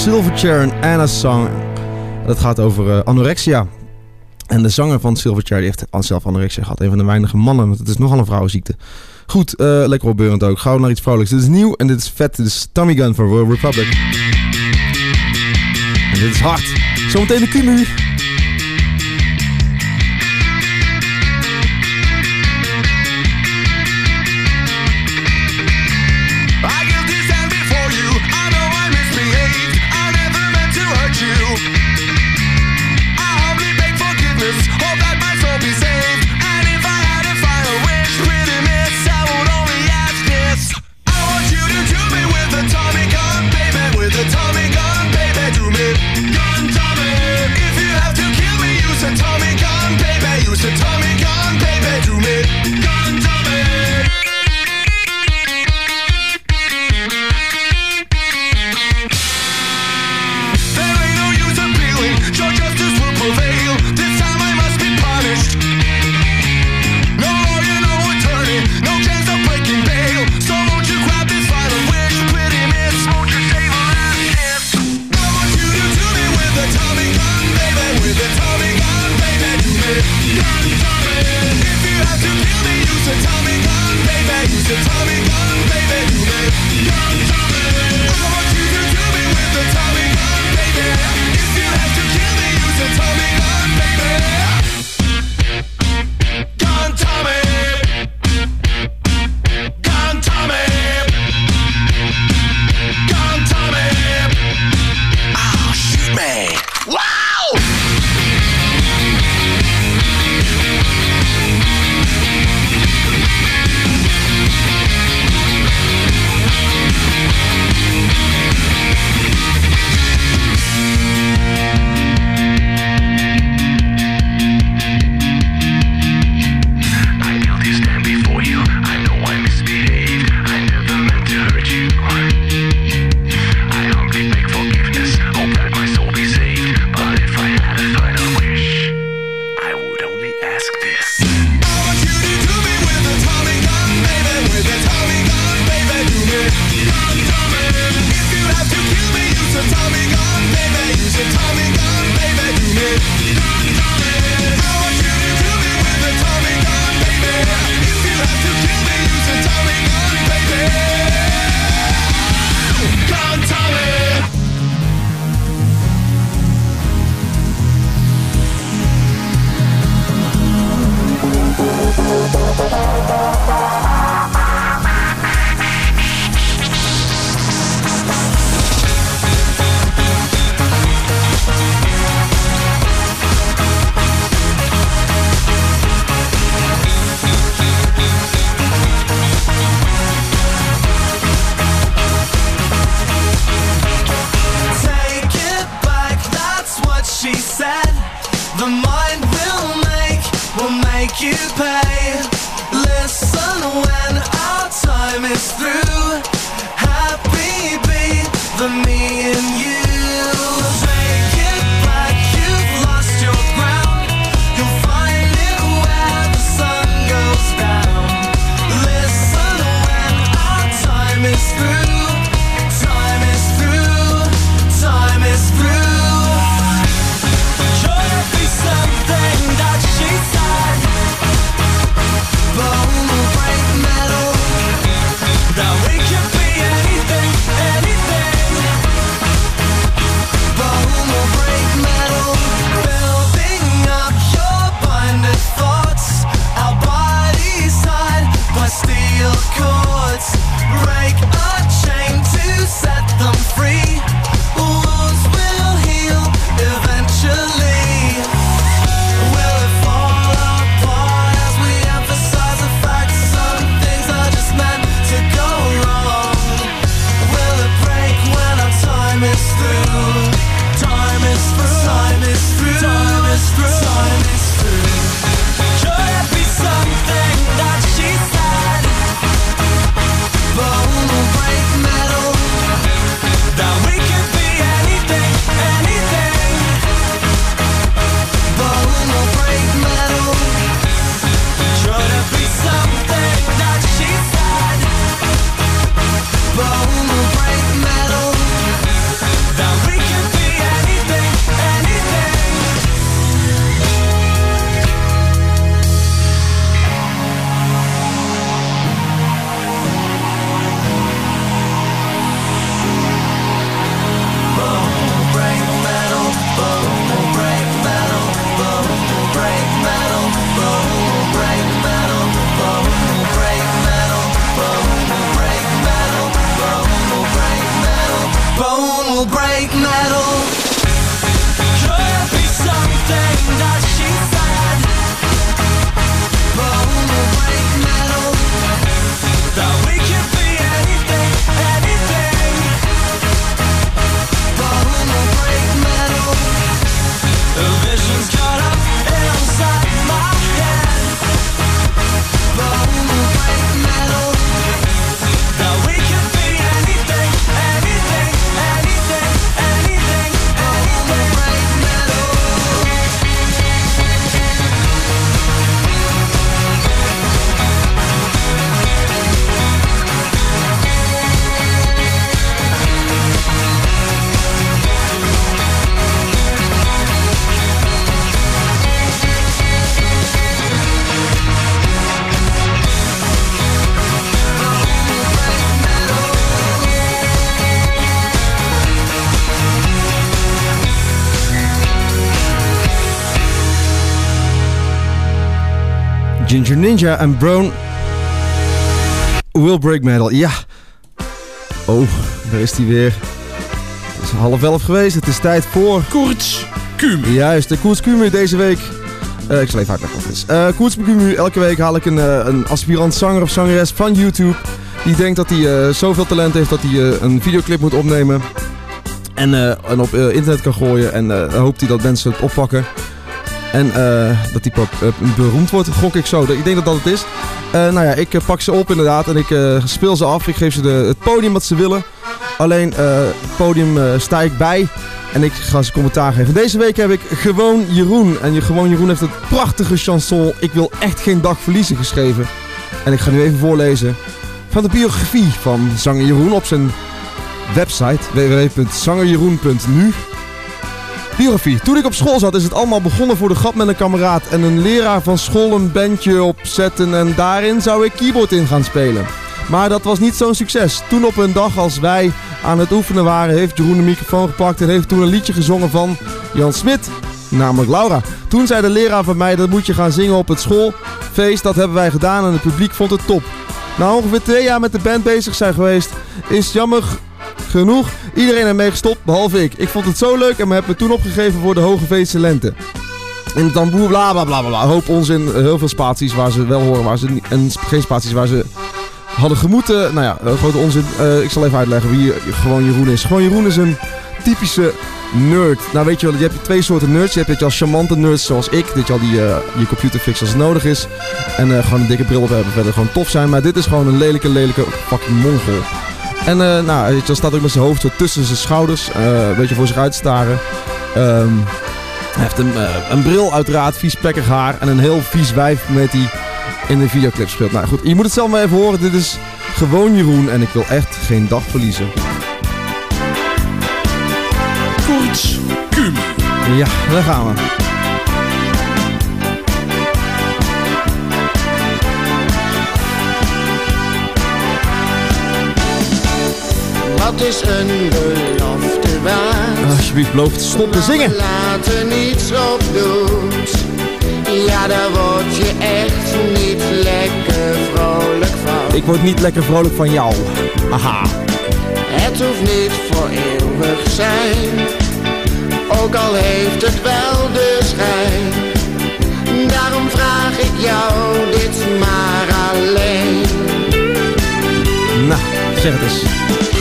Silverchair en Anna's Song. Dat gaat over eh, anorexia. En de zanger van Silverchair die heeft zelf anorexia gehad. Een van de weinige mannen, want het is nogal een vrouwenziekte. Goed, uh, lekker opbeurend ook. Gauw naar iets vrouwelijks. Dit is nieuw en dit is vet. Dit is Tommy Gun van World Republic. En dit is hard. Zometeen de Q-muur. Ginger Ninja en Brown Will Break Metal. Ja. Oh, daar is hij weer. Het is half elf geweest. Het is tijd voor... Koorts Kumu. Juist, de Koerts Kumu deze week. Eh, ik zal even uitleggen wat het is. Koerts Kumu, elke week haal ik een, eh, een aspirant zanger of zangeres van YouTube. Die denkt dat hij zoveel talent heeft dat hij een videoclip moet opnemen. En, en op internet kan gooien. En dan hoopt hij dat mensen het oppakken. En eh, dat hij pop- eh, beroemd wordt, gok ik zo. Ik denk dat dat het is. Eh, nou ja, ik pak ze op inderdaad en ik speel ze af. Ik geef ze de, het podium wat ze willen. Alleen het podium sta ik bij en ik ga ze commentaar geven. Deze week heb ik Gewoon Jeroen. En Gewoon Jeroen heeft het prachtige chanson Ik wil echt geen dag verliezen geschreven. En ik ga nu even voorlezen van de biografie van zanger Jeroen op zijn website www.zangerjeroen.nu. Toen ik op school zat is het allemaal begonnen voor de grap met een kameraad en een leraar van school een bandje opzetten en daarin zou ik keyboard in gaan spelen. Maar dat was niet zo'n succes. Toen op een dag als wij aan het oefenen waren heeft Jeroen de microfoon gepakt en heeft toen een liedje gezongen van Jan Smit, namelijk Laura. Toen zei de leraar van mij dat moet je gaan zingen op het schoolfeest. Dat hebben wij gedaan en het publiek vond het top. Na ongeveer twee jaar met de band bezig zijn geweest is jammer genoeg iedereen ermee gestopt, behalve ik. Ik vond het zo leuk en me heb me toen opgegeven voor de Hoge Veetse Lente. In het tamboer, bla bla bla bla. Hoop onzin, heel veel spaties waar ze wel horen, waar ze en geen spaties waar ze hadden gemoeten. Nou ja, grote onzin. Eh, ik zal even uitleggen wie gewoon Jeroen is. Gewoon Jeroen is een typische nerd. Nou weet je wel, je hebt twee soorten nerds. Je hebt weet je wel charmante nerds zoals ik. Dat je al die eh, je computer fixen als het nodig is. En eh, gewoon een dikke bril op hebben. Verder gewoon tof zijn. Maar dit is gewoon een lelijke, lelijke fucking mongol. En eh, nou, weet je, staat ook met zijn hoofd zo tussen zijn schouders. eh, een beetje voor zich uit te staren. Ehm, hij heeft een, eh, een bril uiteraard, vies pekkig haar. En een heel vies wijf met die in de videoclip speelt. Nou goed, je moet het zelf maar even horen. Dit is gewoon Jeroen en ik wil echt geen dag verliezen. Koorts Kumu. Ja, daar gaan we. Wat is een belofte waard? Alsjeblieft, beloof te stoppen zingen. Later niets op doet. Ja, daar word je echt niet lekker vrolijk van. Ik word niet lekker vrolijk van jou. Aha. Het hoeft niet voor eeuwig zijn. Ook al heeft het wel de schijn. Daarom vraag ik jou dit maar alleen. Nou, zeg het eens.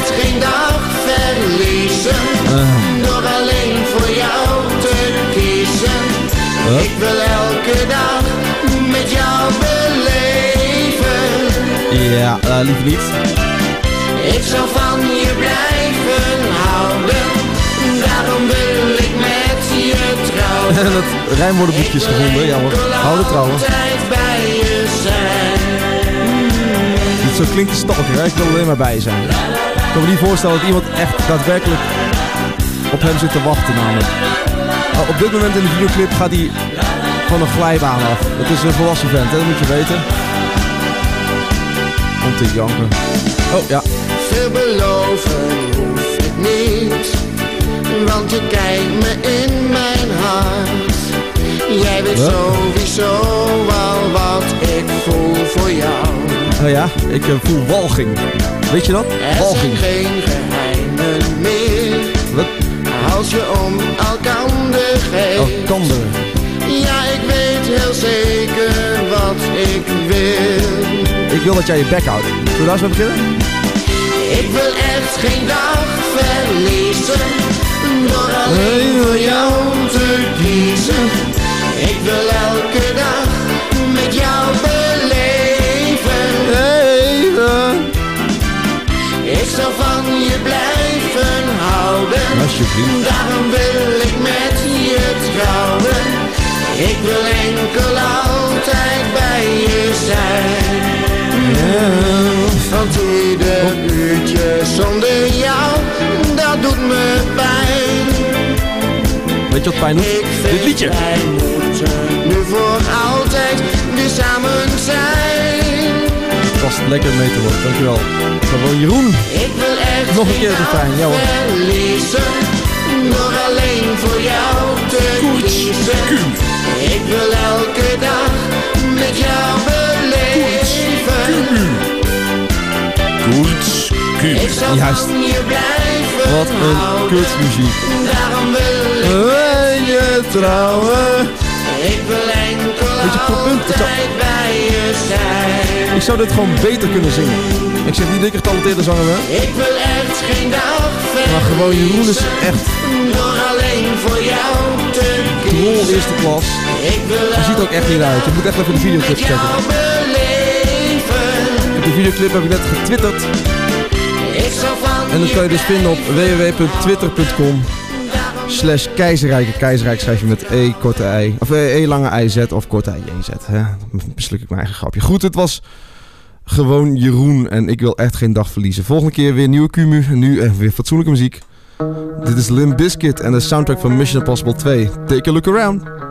Echt geen dag verliezen. Eh. Door alleen voor jou te kiezen. Huh? Ik wil elke dag met jou beleven. Ja, eh, liever niet. Ik zal van je blijven houden. Daarom wil ik met je trouwen. En het rijmwoordenboekje is gevonden, jammer. Houden trouwen. Bij je zijn. Niet zo klinkt de stalker, hè? ik wil alleen maar bij je zijn. Ik kan me niet voorstellen dat iemand echt daadwerkelijk op hem zit te wachten namelijk. Nou, op dit moment in de videoclip gaat hij van een glijbaan af. Het is een volwassen vent, hè? dat moet je weten. Komt te janken. Oh ja. Veel beloven hoef ik niet, want je kijkt me in mijn hart. Jij weet Wat? sowieso al wat ik voel voor jou. Oh ja, ik eh, voel walging. Weet je dat? Er zijn Walging. geen geheimen meer, Wat? als je om elkander geeft. Elkander. Ja, ik weet heel zeker wat ik wil. Ik wil dat jij je bek houdt. Zullen we daar eens mee beginnen? Ik wil echt geen dag verliezen Door alleen voor jou te kiezen Ik wil elke dag met jou beleven zal van je blijven houden Alsjeblieft. Daarom wil ik met je trouwen Ik wil enkel altijd bij je zijn Want ieder uurtje zonder jou, dat doet me pijn. Weet je wat pijn doet? Dit liedje. Wij moeten nu voor altijd weer samen zijn. Vast lekker mee te worden, dankjewel gewoon Jeroen. Ik wil echt nog een keer te fijn, ja hoor. Verliezen, nog alleen voor jou te kiezen. Ik wil elke dag met jou beleven. Koets, Ik zal Juist. van je blijven Wat een kutsmuziek. Daarom wil ik je trouwen. Ik wil enkel altijd bij ik zou dit gewoon beter kunnen zingen. Ik zeg niet dat ik een getalenteerde zanger ben. Ik wil echt geen dag verliezen. Maar gewoon Jeroen is echt... Door alleen voor jou te Trol eerste klas. Hij ziet ook echt niet uit. Je moet echt even de videoclip checken. De videoclip heb ik net getwitterd. En dat kan je dus vinden op www.twitter.com slash keizerrijk. Het keizerrijk schrijf je met E korte I. Of eh, E, lange i z of korte IJZ. E, hè? Besluk ik mijn eigen grapje. Goed, het was gewoon Jeroen. En ik wil echt geen dag verliezen. Volgende keer weer nieuwe Cumu. Nu even weer fatsoenlijke muziek. Dit is Lim Biscuit en de soundtrack van Mission Impossible 2. Take a look around.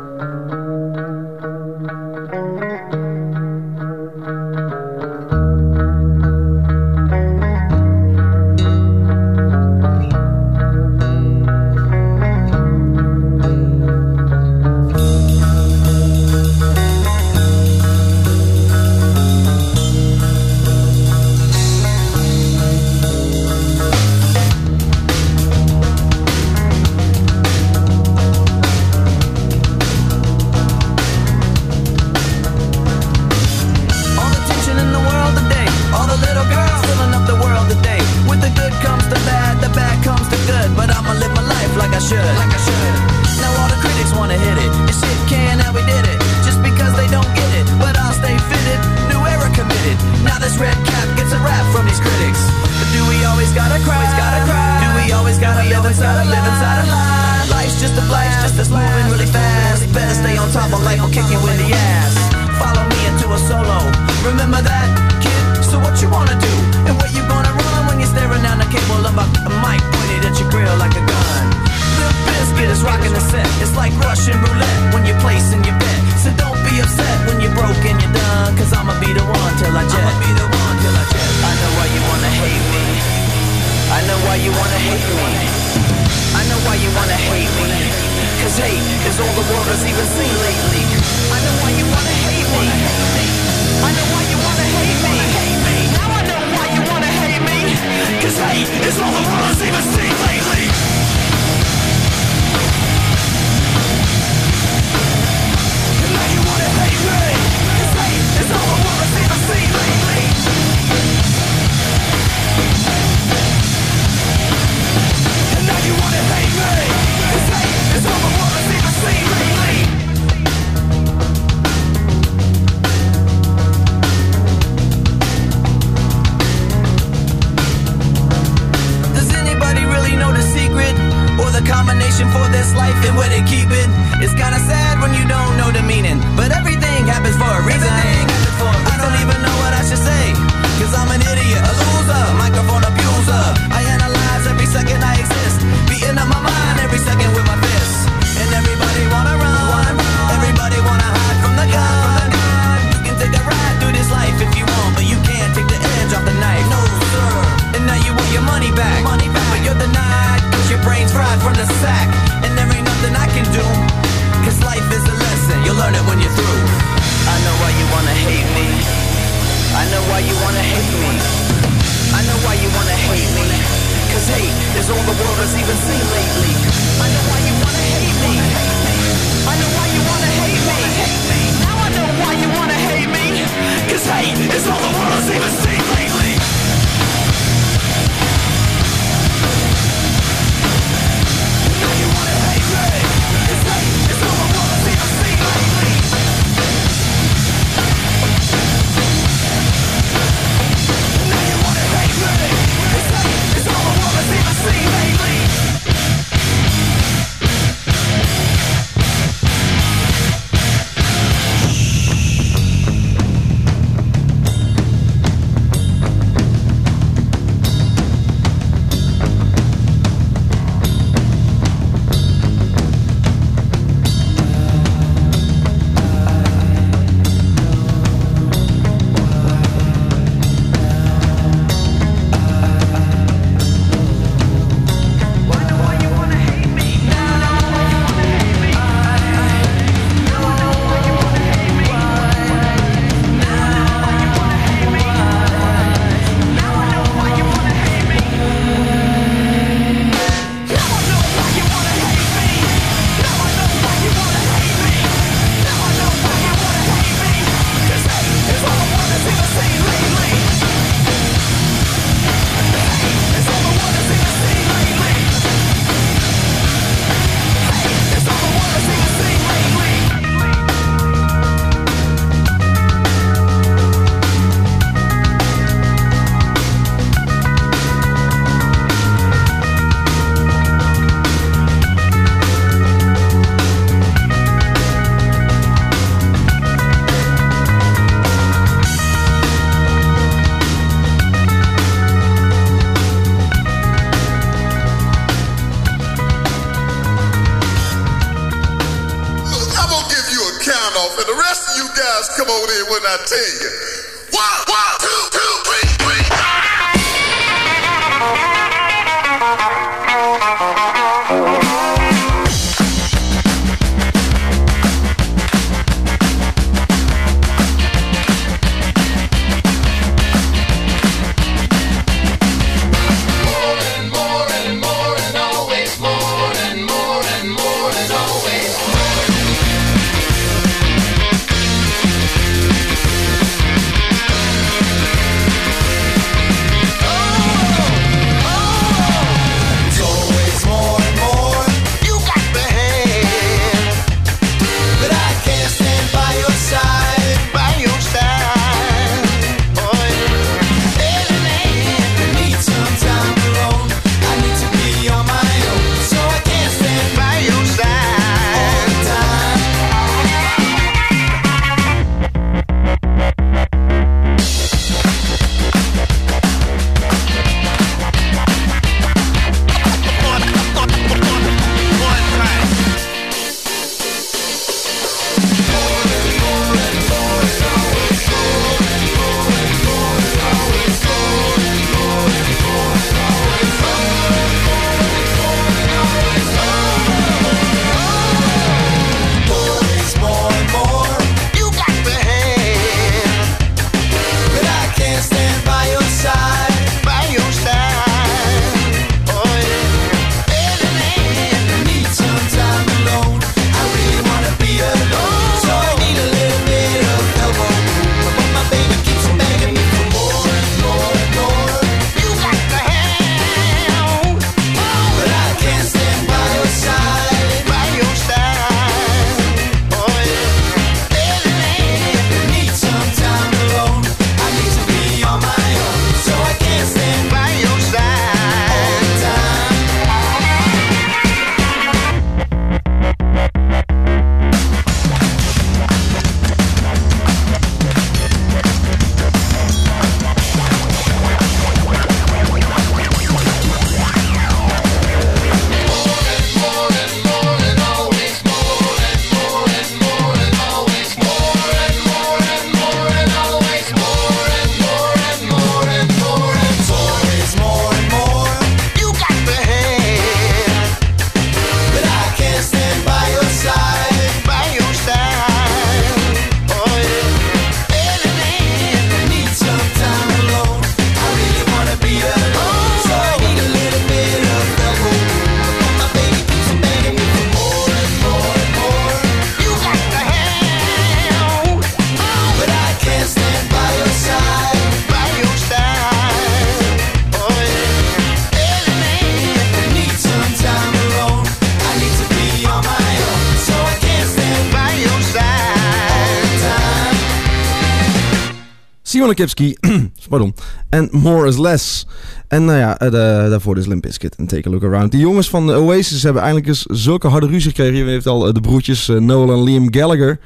Kipski, pardon. En More is Less. En nou ja, eh, daarvoor dus Limp Bizkit en Take a Look Around. Die jongens van Oasis hebben eigenlijk eens zulke harde ruzie gekregen. Je heeft al eh, de broertjes eh, Noel en Liam Gallagher.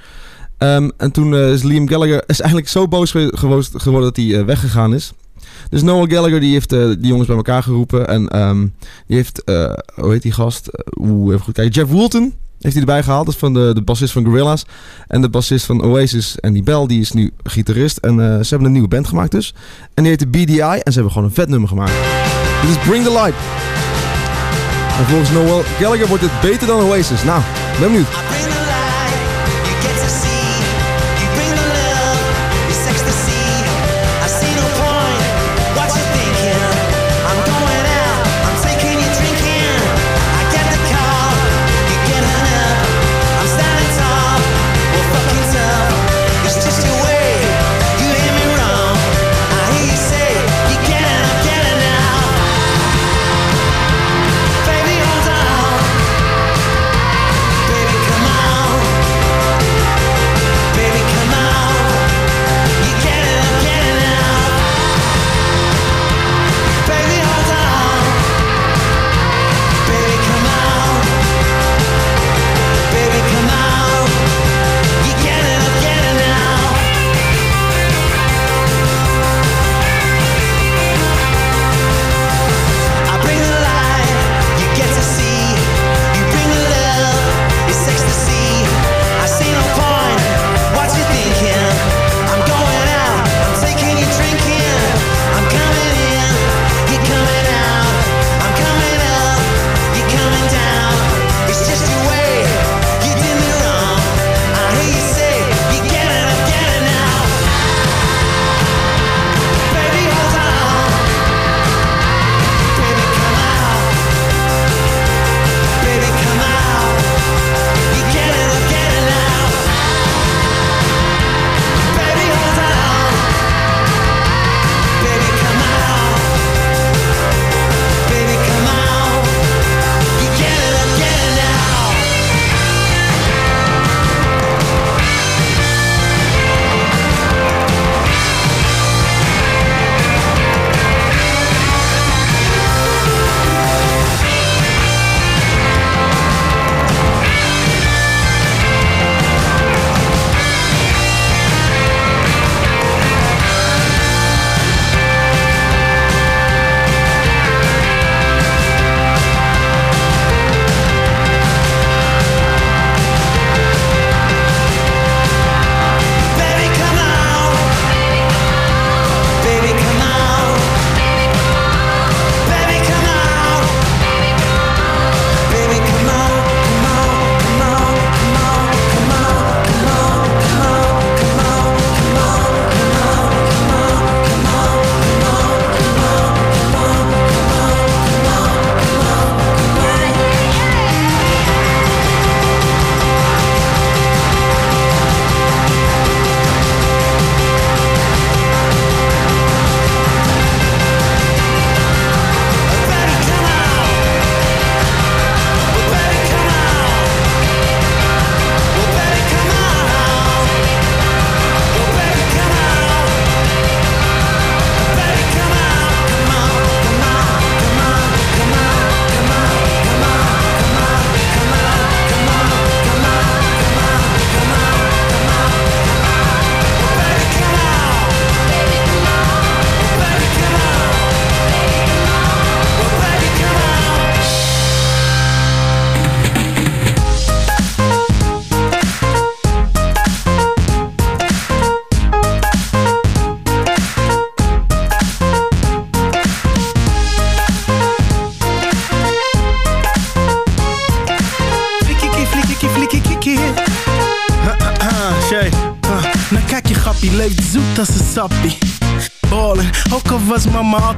Ehm, en toen is Liam Gallagher is eigenlijk zo boos geworden dat hij weggegaan is. Dus Noel Gallagher die heeft die jongens bij elkaar geroepen. En ehm, die heeft, hoe heet die gast? Eh, Oeh, even goed. Jeff Woolton heeft hij erbij gehaald. Dat is van de, de bassist van Gorillaz. En de bassist van Oasis. En die Bell die is nu gitarist. En eh, ze hebben een nieuwe band gemaakt dus. En die heet de BDI. En ze hebben gewoon een vet nummer gemaakt. Dit is Bring the Light. En volgens Noel Gallagher wordt het beter dan Oasis. Nou, ben benieuwd.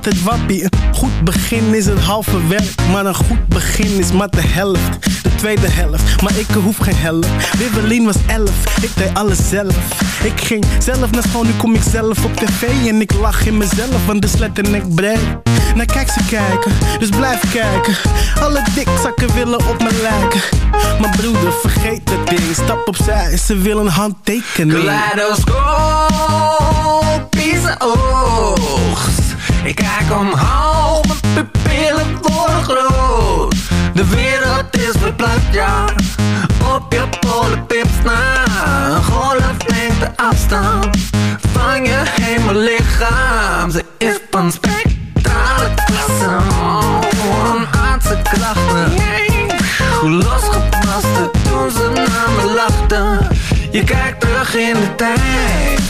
Altijd wappie. Een goed begin is het halve werk, maar een goed begin is maar de helft. De tweede helft, maar ik hoef geen helft. Wibbelin was elf, ik deed alles zelf. Ik ging zelf naar school, nu kom ik zelf op tv en ik lach in mezelf, want de slet en ik breed. Nou kijk ze kijken, dus blijf kijken. Alle dikzakken willen op me lijken. Maar broeder, vergeet dat ding, stap opzij, ze willen een handtekening. Kaleidoscopische oogst. Kijk omhoog, mijn pupillen worden groot. De wereld is verplaatst, ja. Op je polenpips na. Een golflengte afstand van je hemellichaam. Ze is van spectrale klasse. Aardse krachten. Hoe losgepast toen ze naar me lachten. Je kijkt terug in de tijd,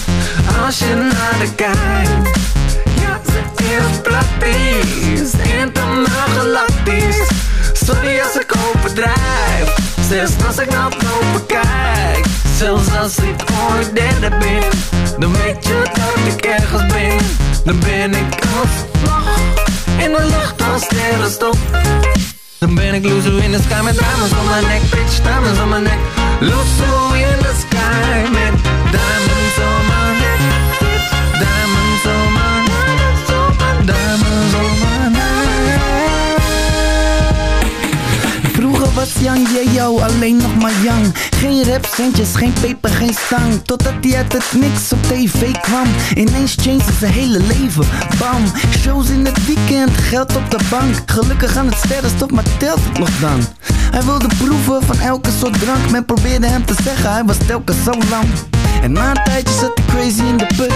als je naar de kijkt. Zelfs als ik naar boven kijk. Zelfs als ik derde ben, dan weet je dat ik ergens ben. Dan ben ik als vlag in de lucht als sterrenstof. Dan ben ik loezo in de sky met diamonds om mijn nek Bitch, diamonds om mijn nek Loezo in de sky met diamonds om mijn nek Diamonds was Young, yo, alleen nog maar young. Geen rap, centjes, geen peper, geen stang. Totdat hij uit het niks op tv kwam. Ineens changed zijn hele leven, bam. Shows in het weekend, geld op de bank. Gelukkig aan het sterrenstof, maar telt het nog dan? Hij wilde proeven van elke soort drank. Men probeerde hem te zeggen, hij was telkens zo lang en na een tijdje zat hij crazy in de put.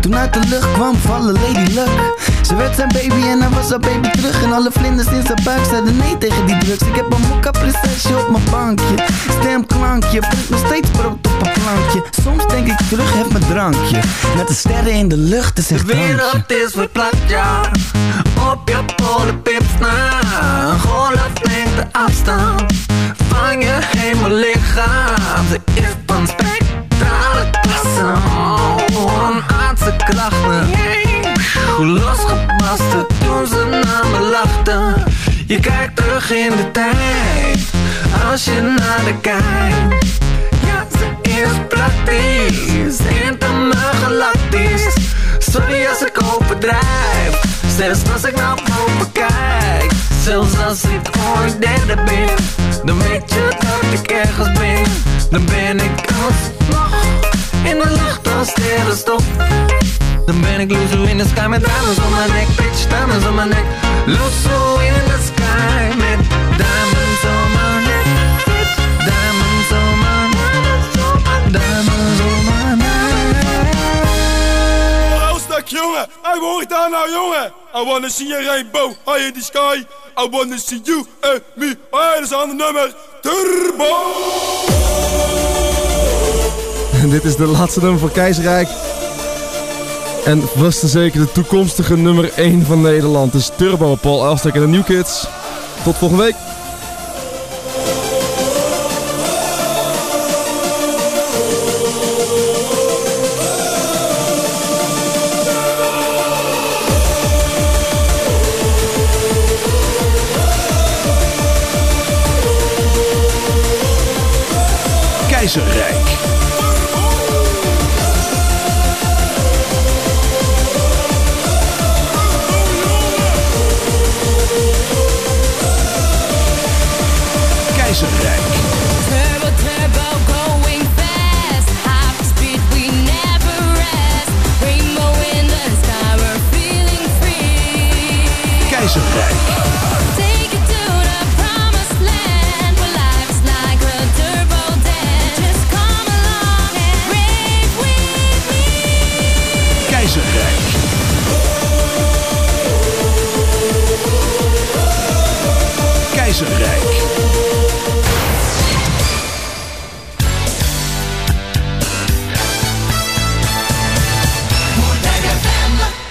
Toen uit de lucht kwam vallen Lady Luck. Ze werd zijn baby en hij was haar baby terug. En alle vlinders in zijn buik zeiden nee tegen die drugs. Ik heb een mokka prinsesje op mijn bankje. Stemklankje, brengt nog steeds brood op een plankje. Soms denk ik terug, heb mijn drankje. Met de sterren in de lucht, is echt De wereld is verplaatst, ja. Op je polenpips na Een golflengte afstand Van je hemellichaam Ze is van klasse Oh, krachten Hoe losgepast het toen ze naar me lachten. Je kijkt terug in de tijd Als je naar de kijkt. Ja, ze is praktisch Intermaal galactisch Sorry als ik overdrijf Zelfs als ik naar boven kijk. Zelfs als ik ooit derde ben Dan weet je dat ik ergens ben. Dan ben ik als vlag In de lucht als sterrenstof Dan ben ik loezo in de sky met diamonds om mijn nek Bitch, diamonds om mijn nek. Loezo in de sky met diamonds om mijn nek. Bitch, diamonds om mijn nek. Diamonds om mijn nek. Rustig jongen, wat hoort daar nou jongen? I wanna see a rainbow high in the sky. I wanna see you and me. Dat is een ander nummer. Turbo En dit is de laatste nummer van Keizerrijk. En vast en zeker de toekomstige nummer 1 van Nederland. Dus Turbo, Paul Elstek en de New Kids. Tot volgende week.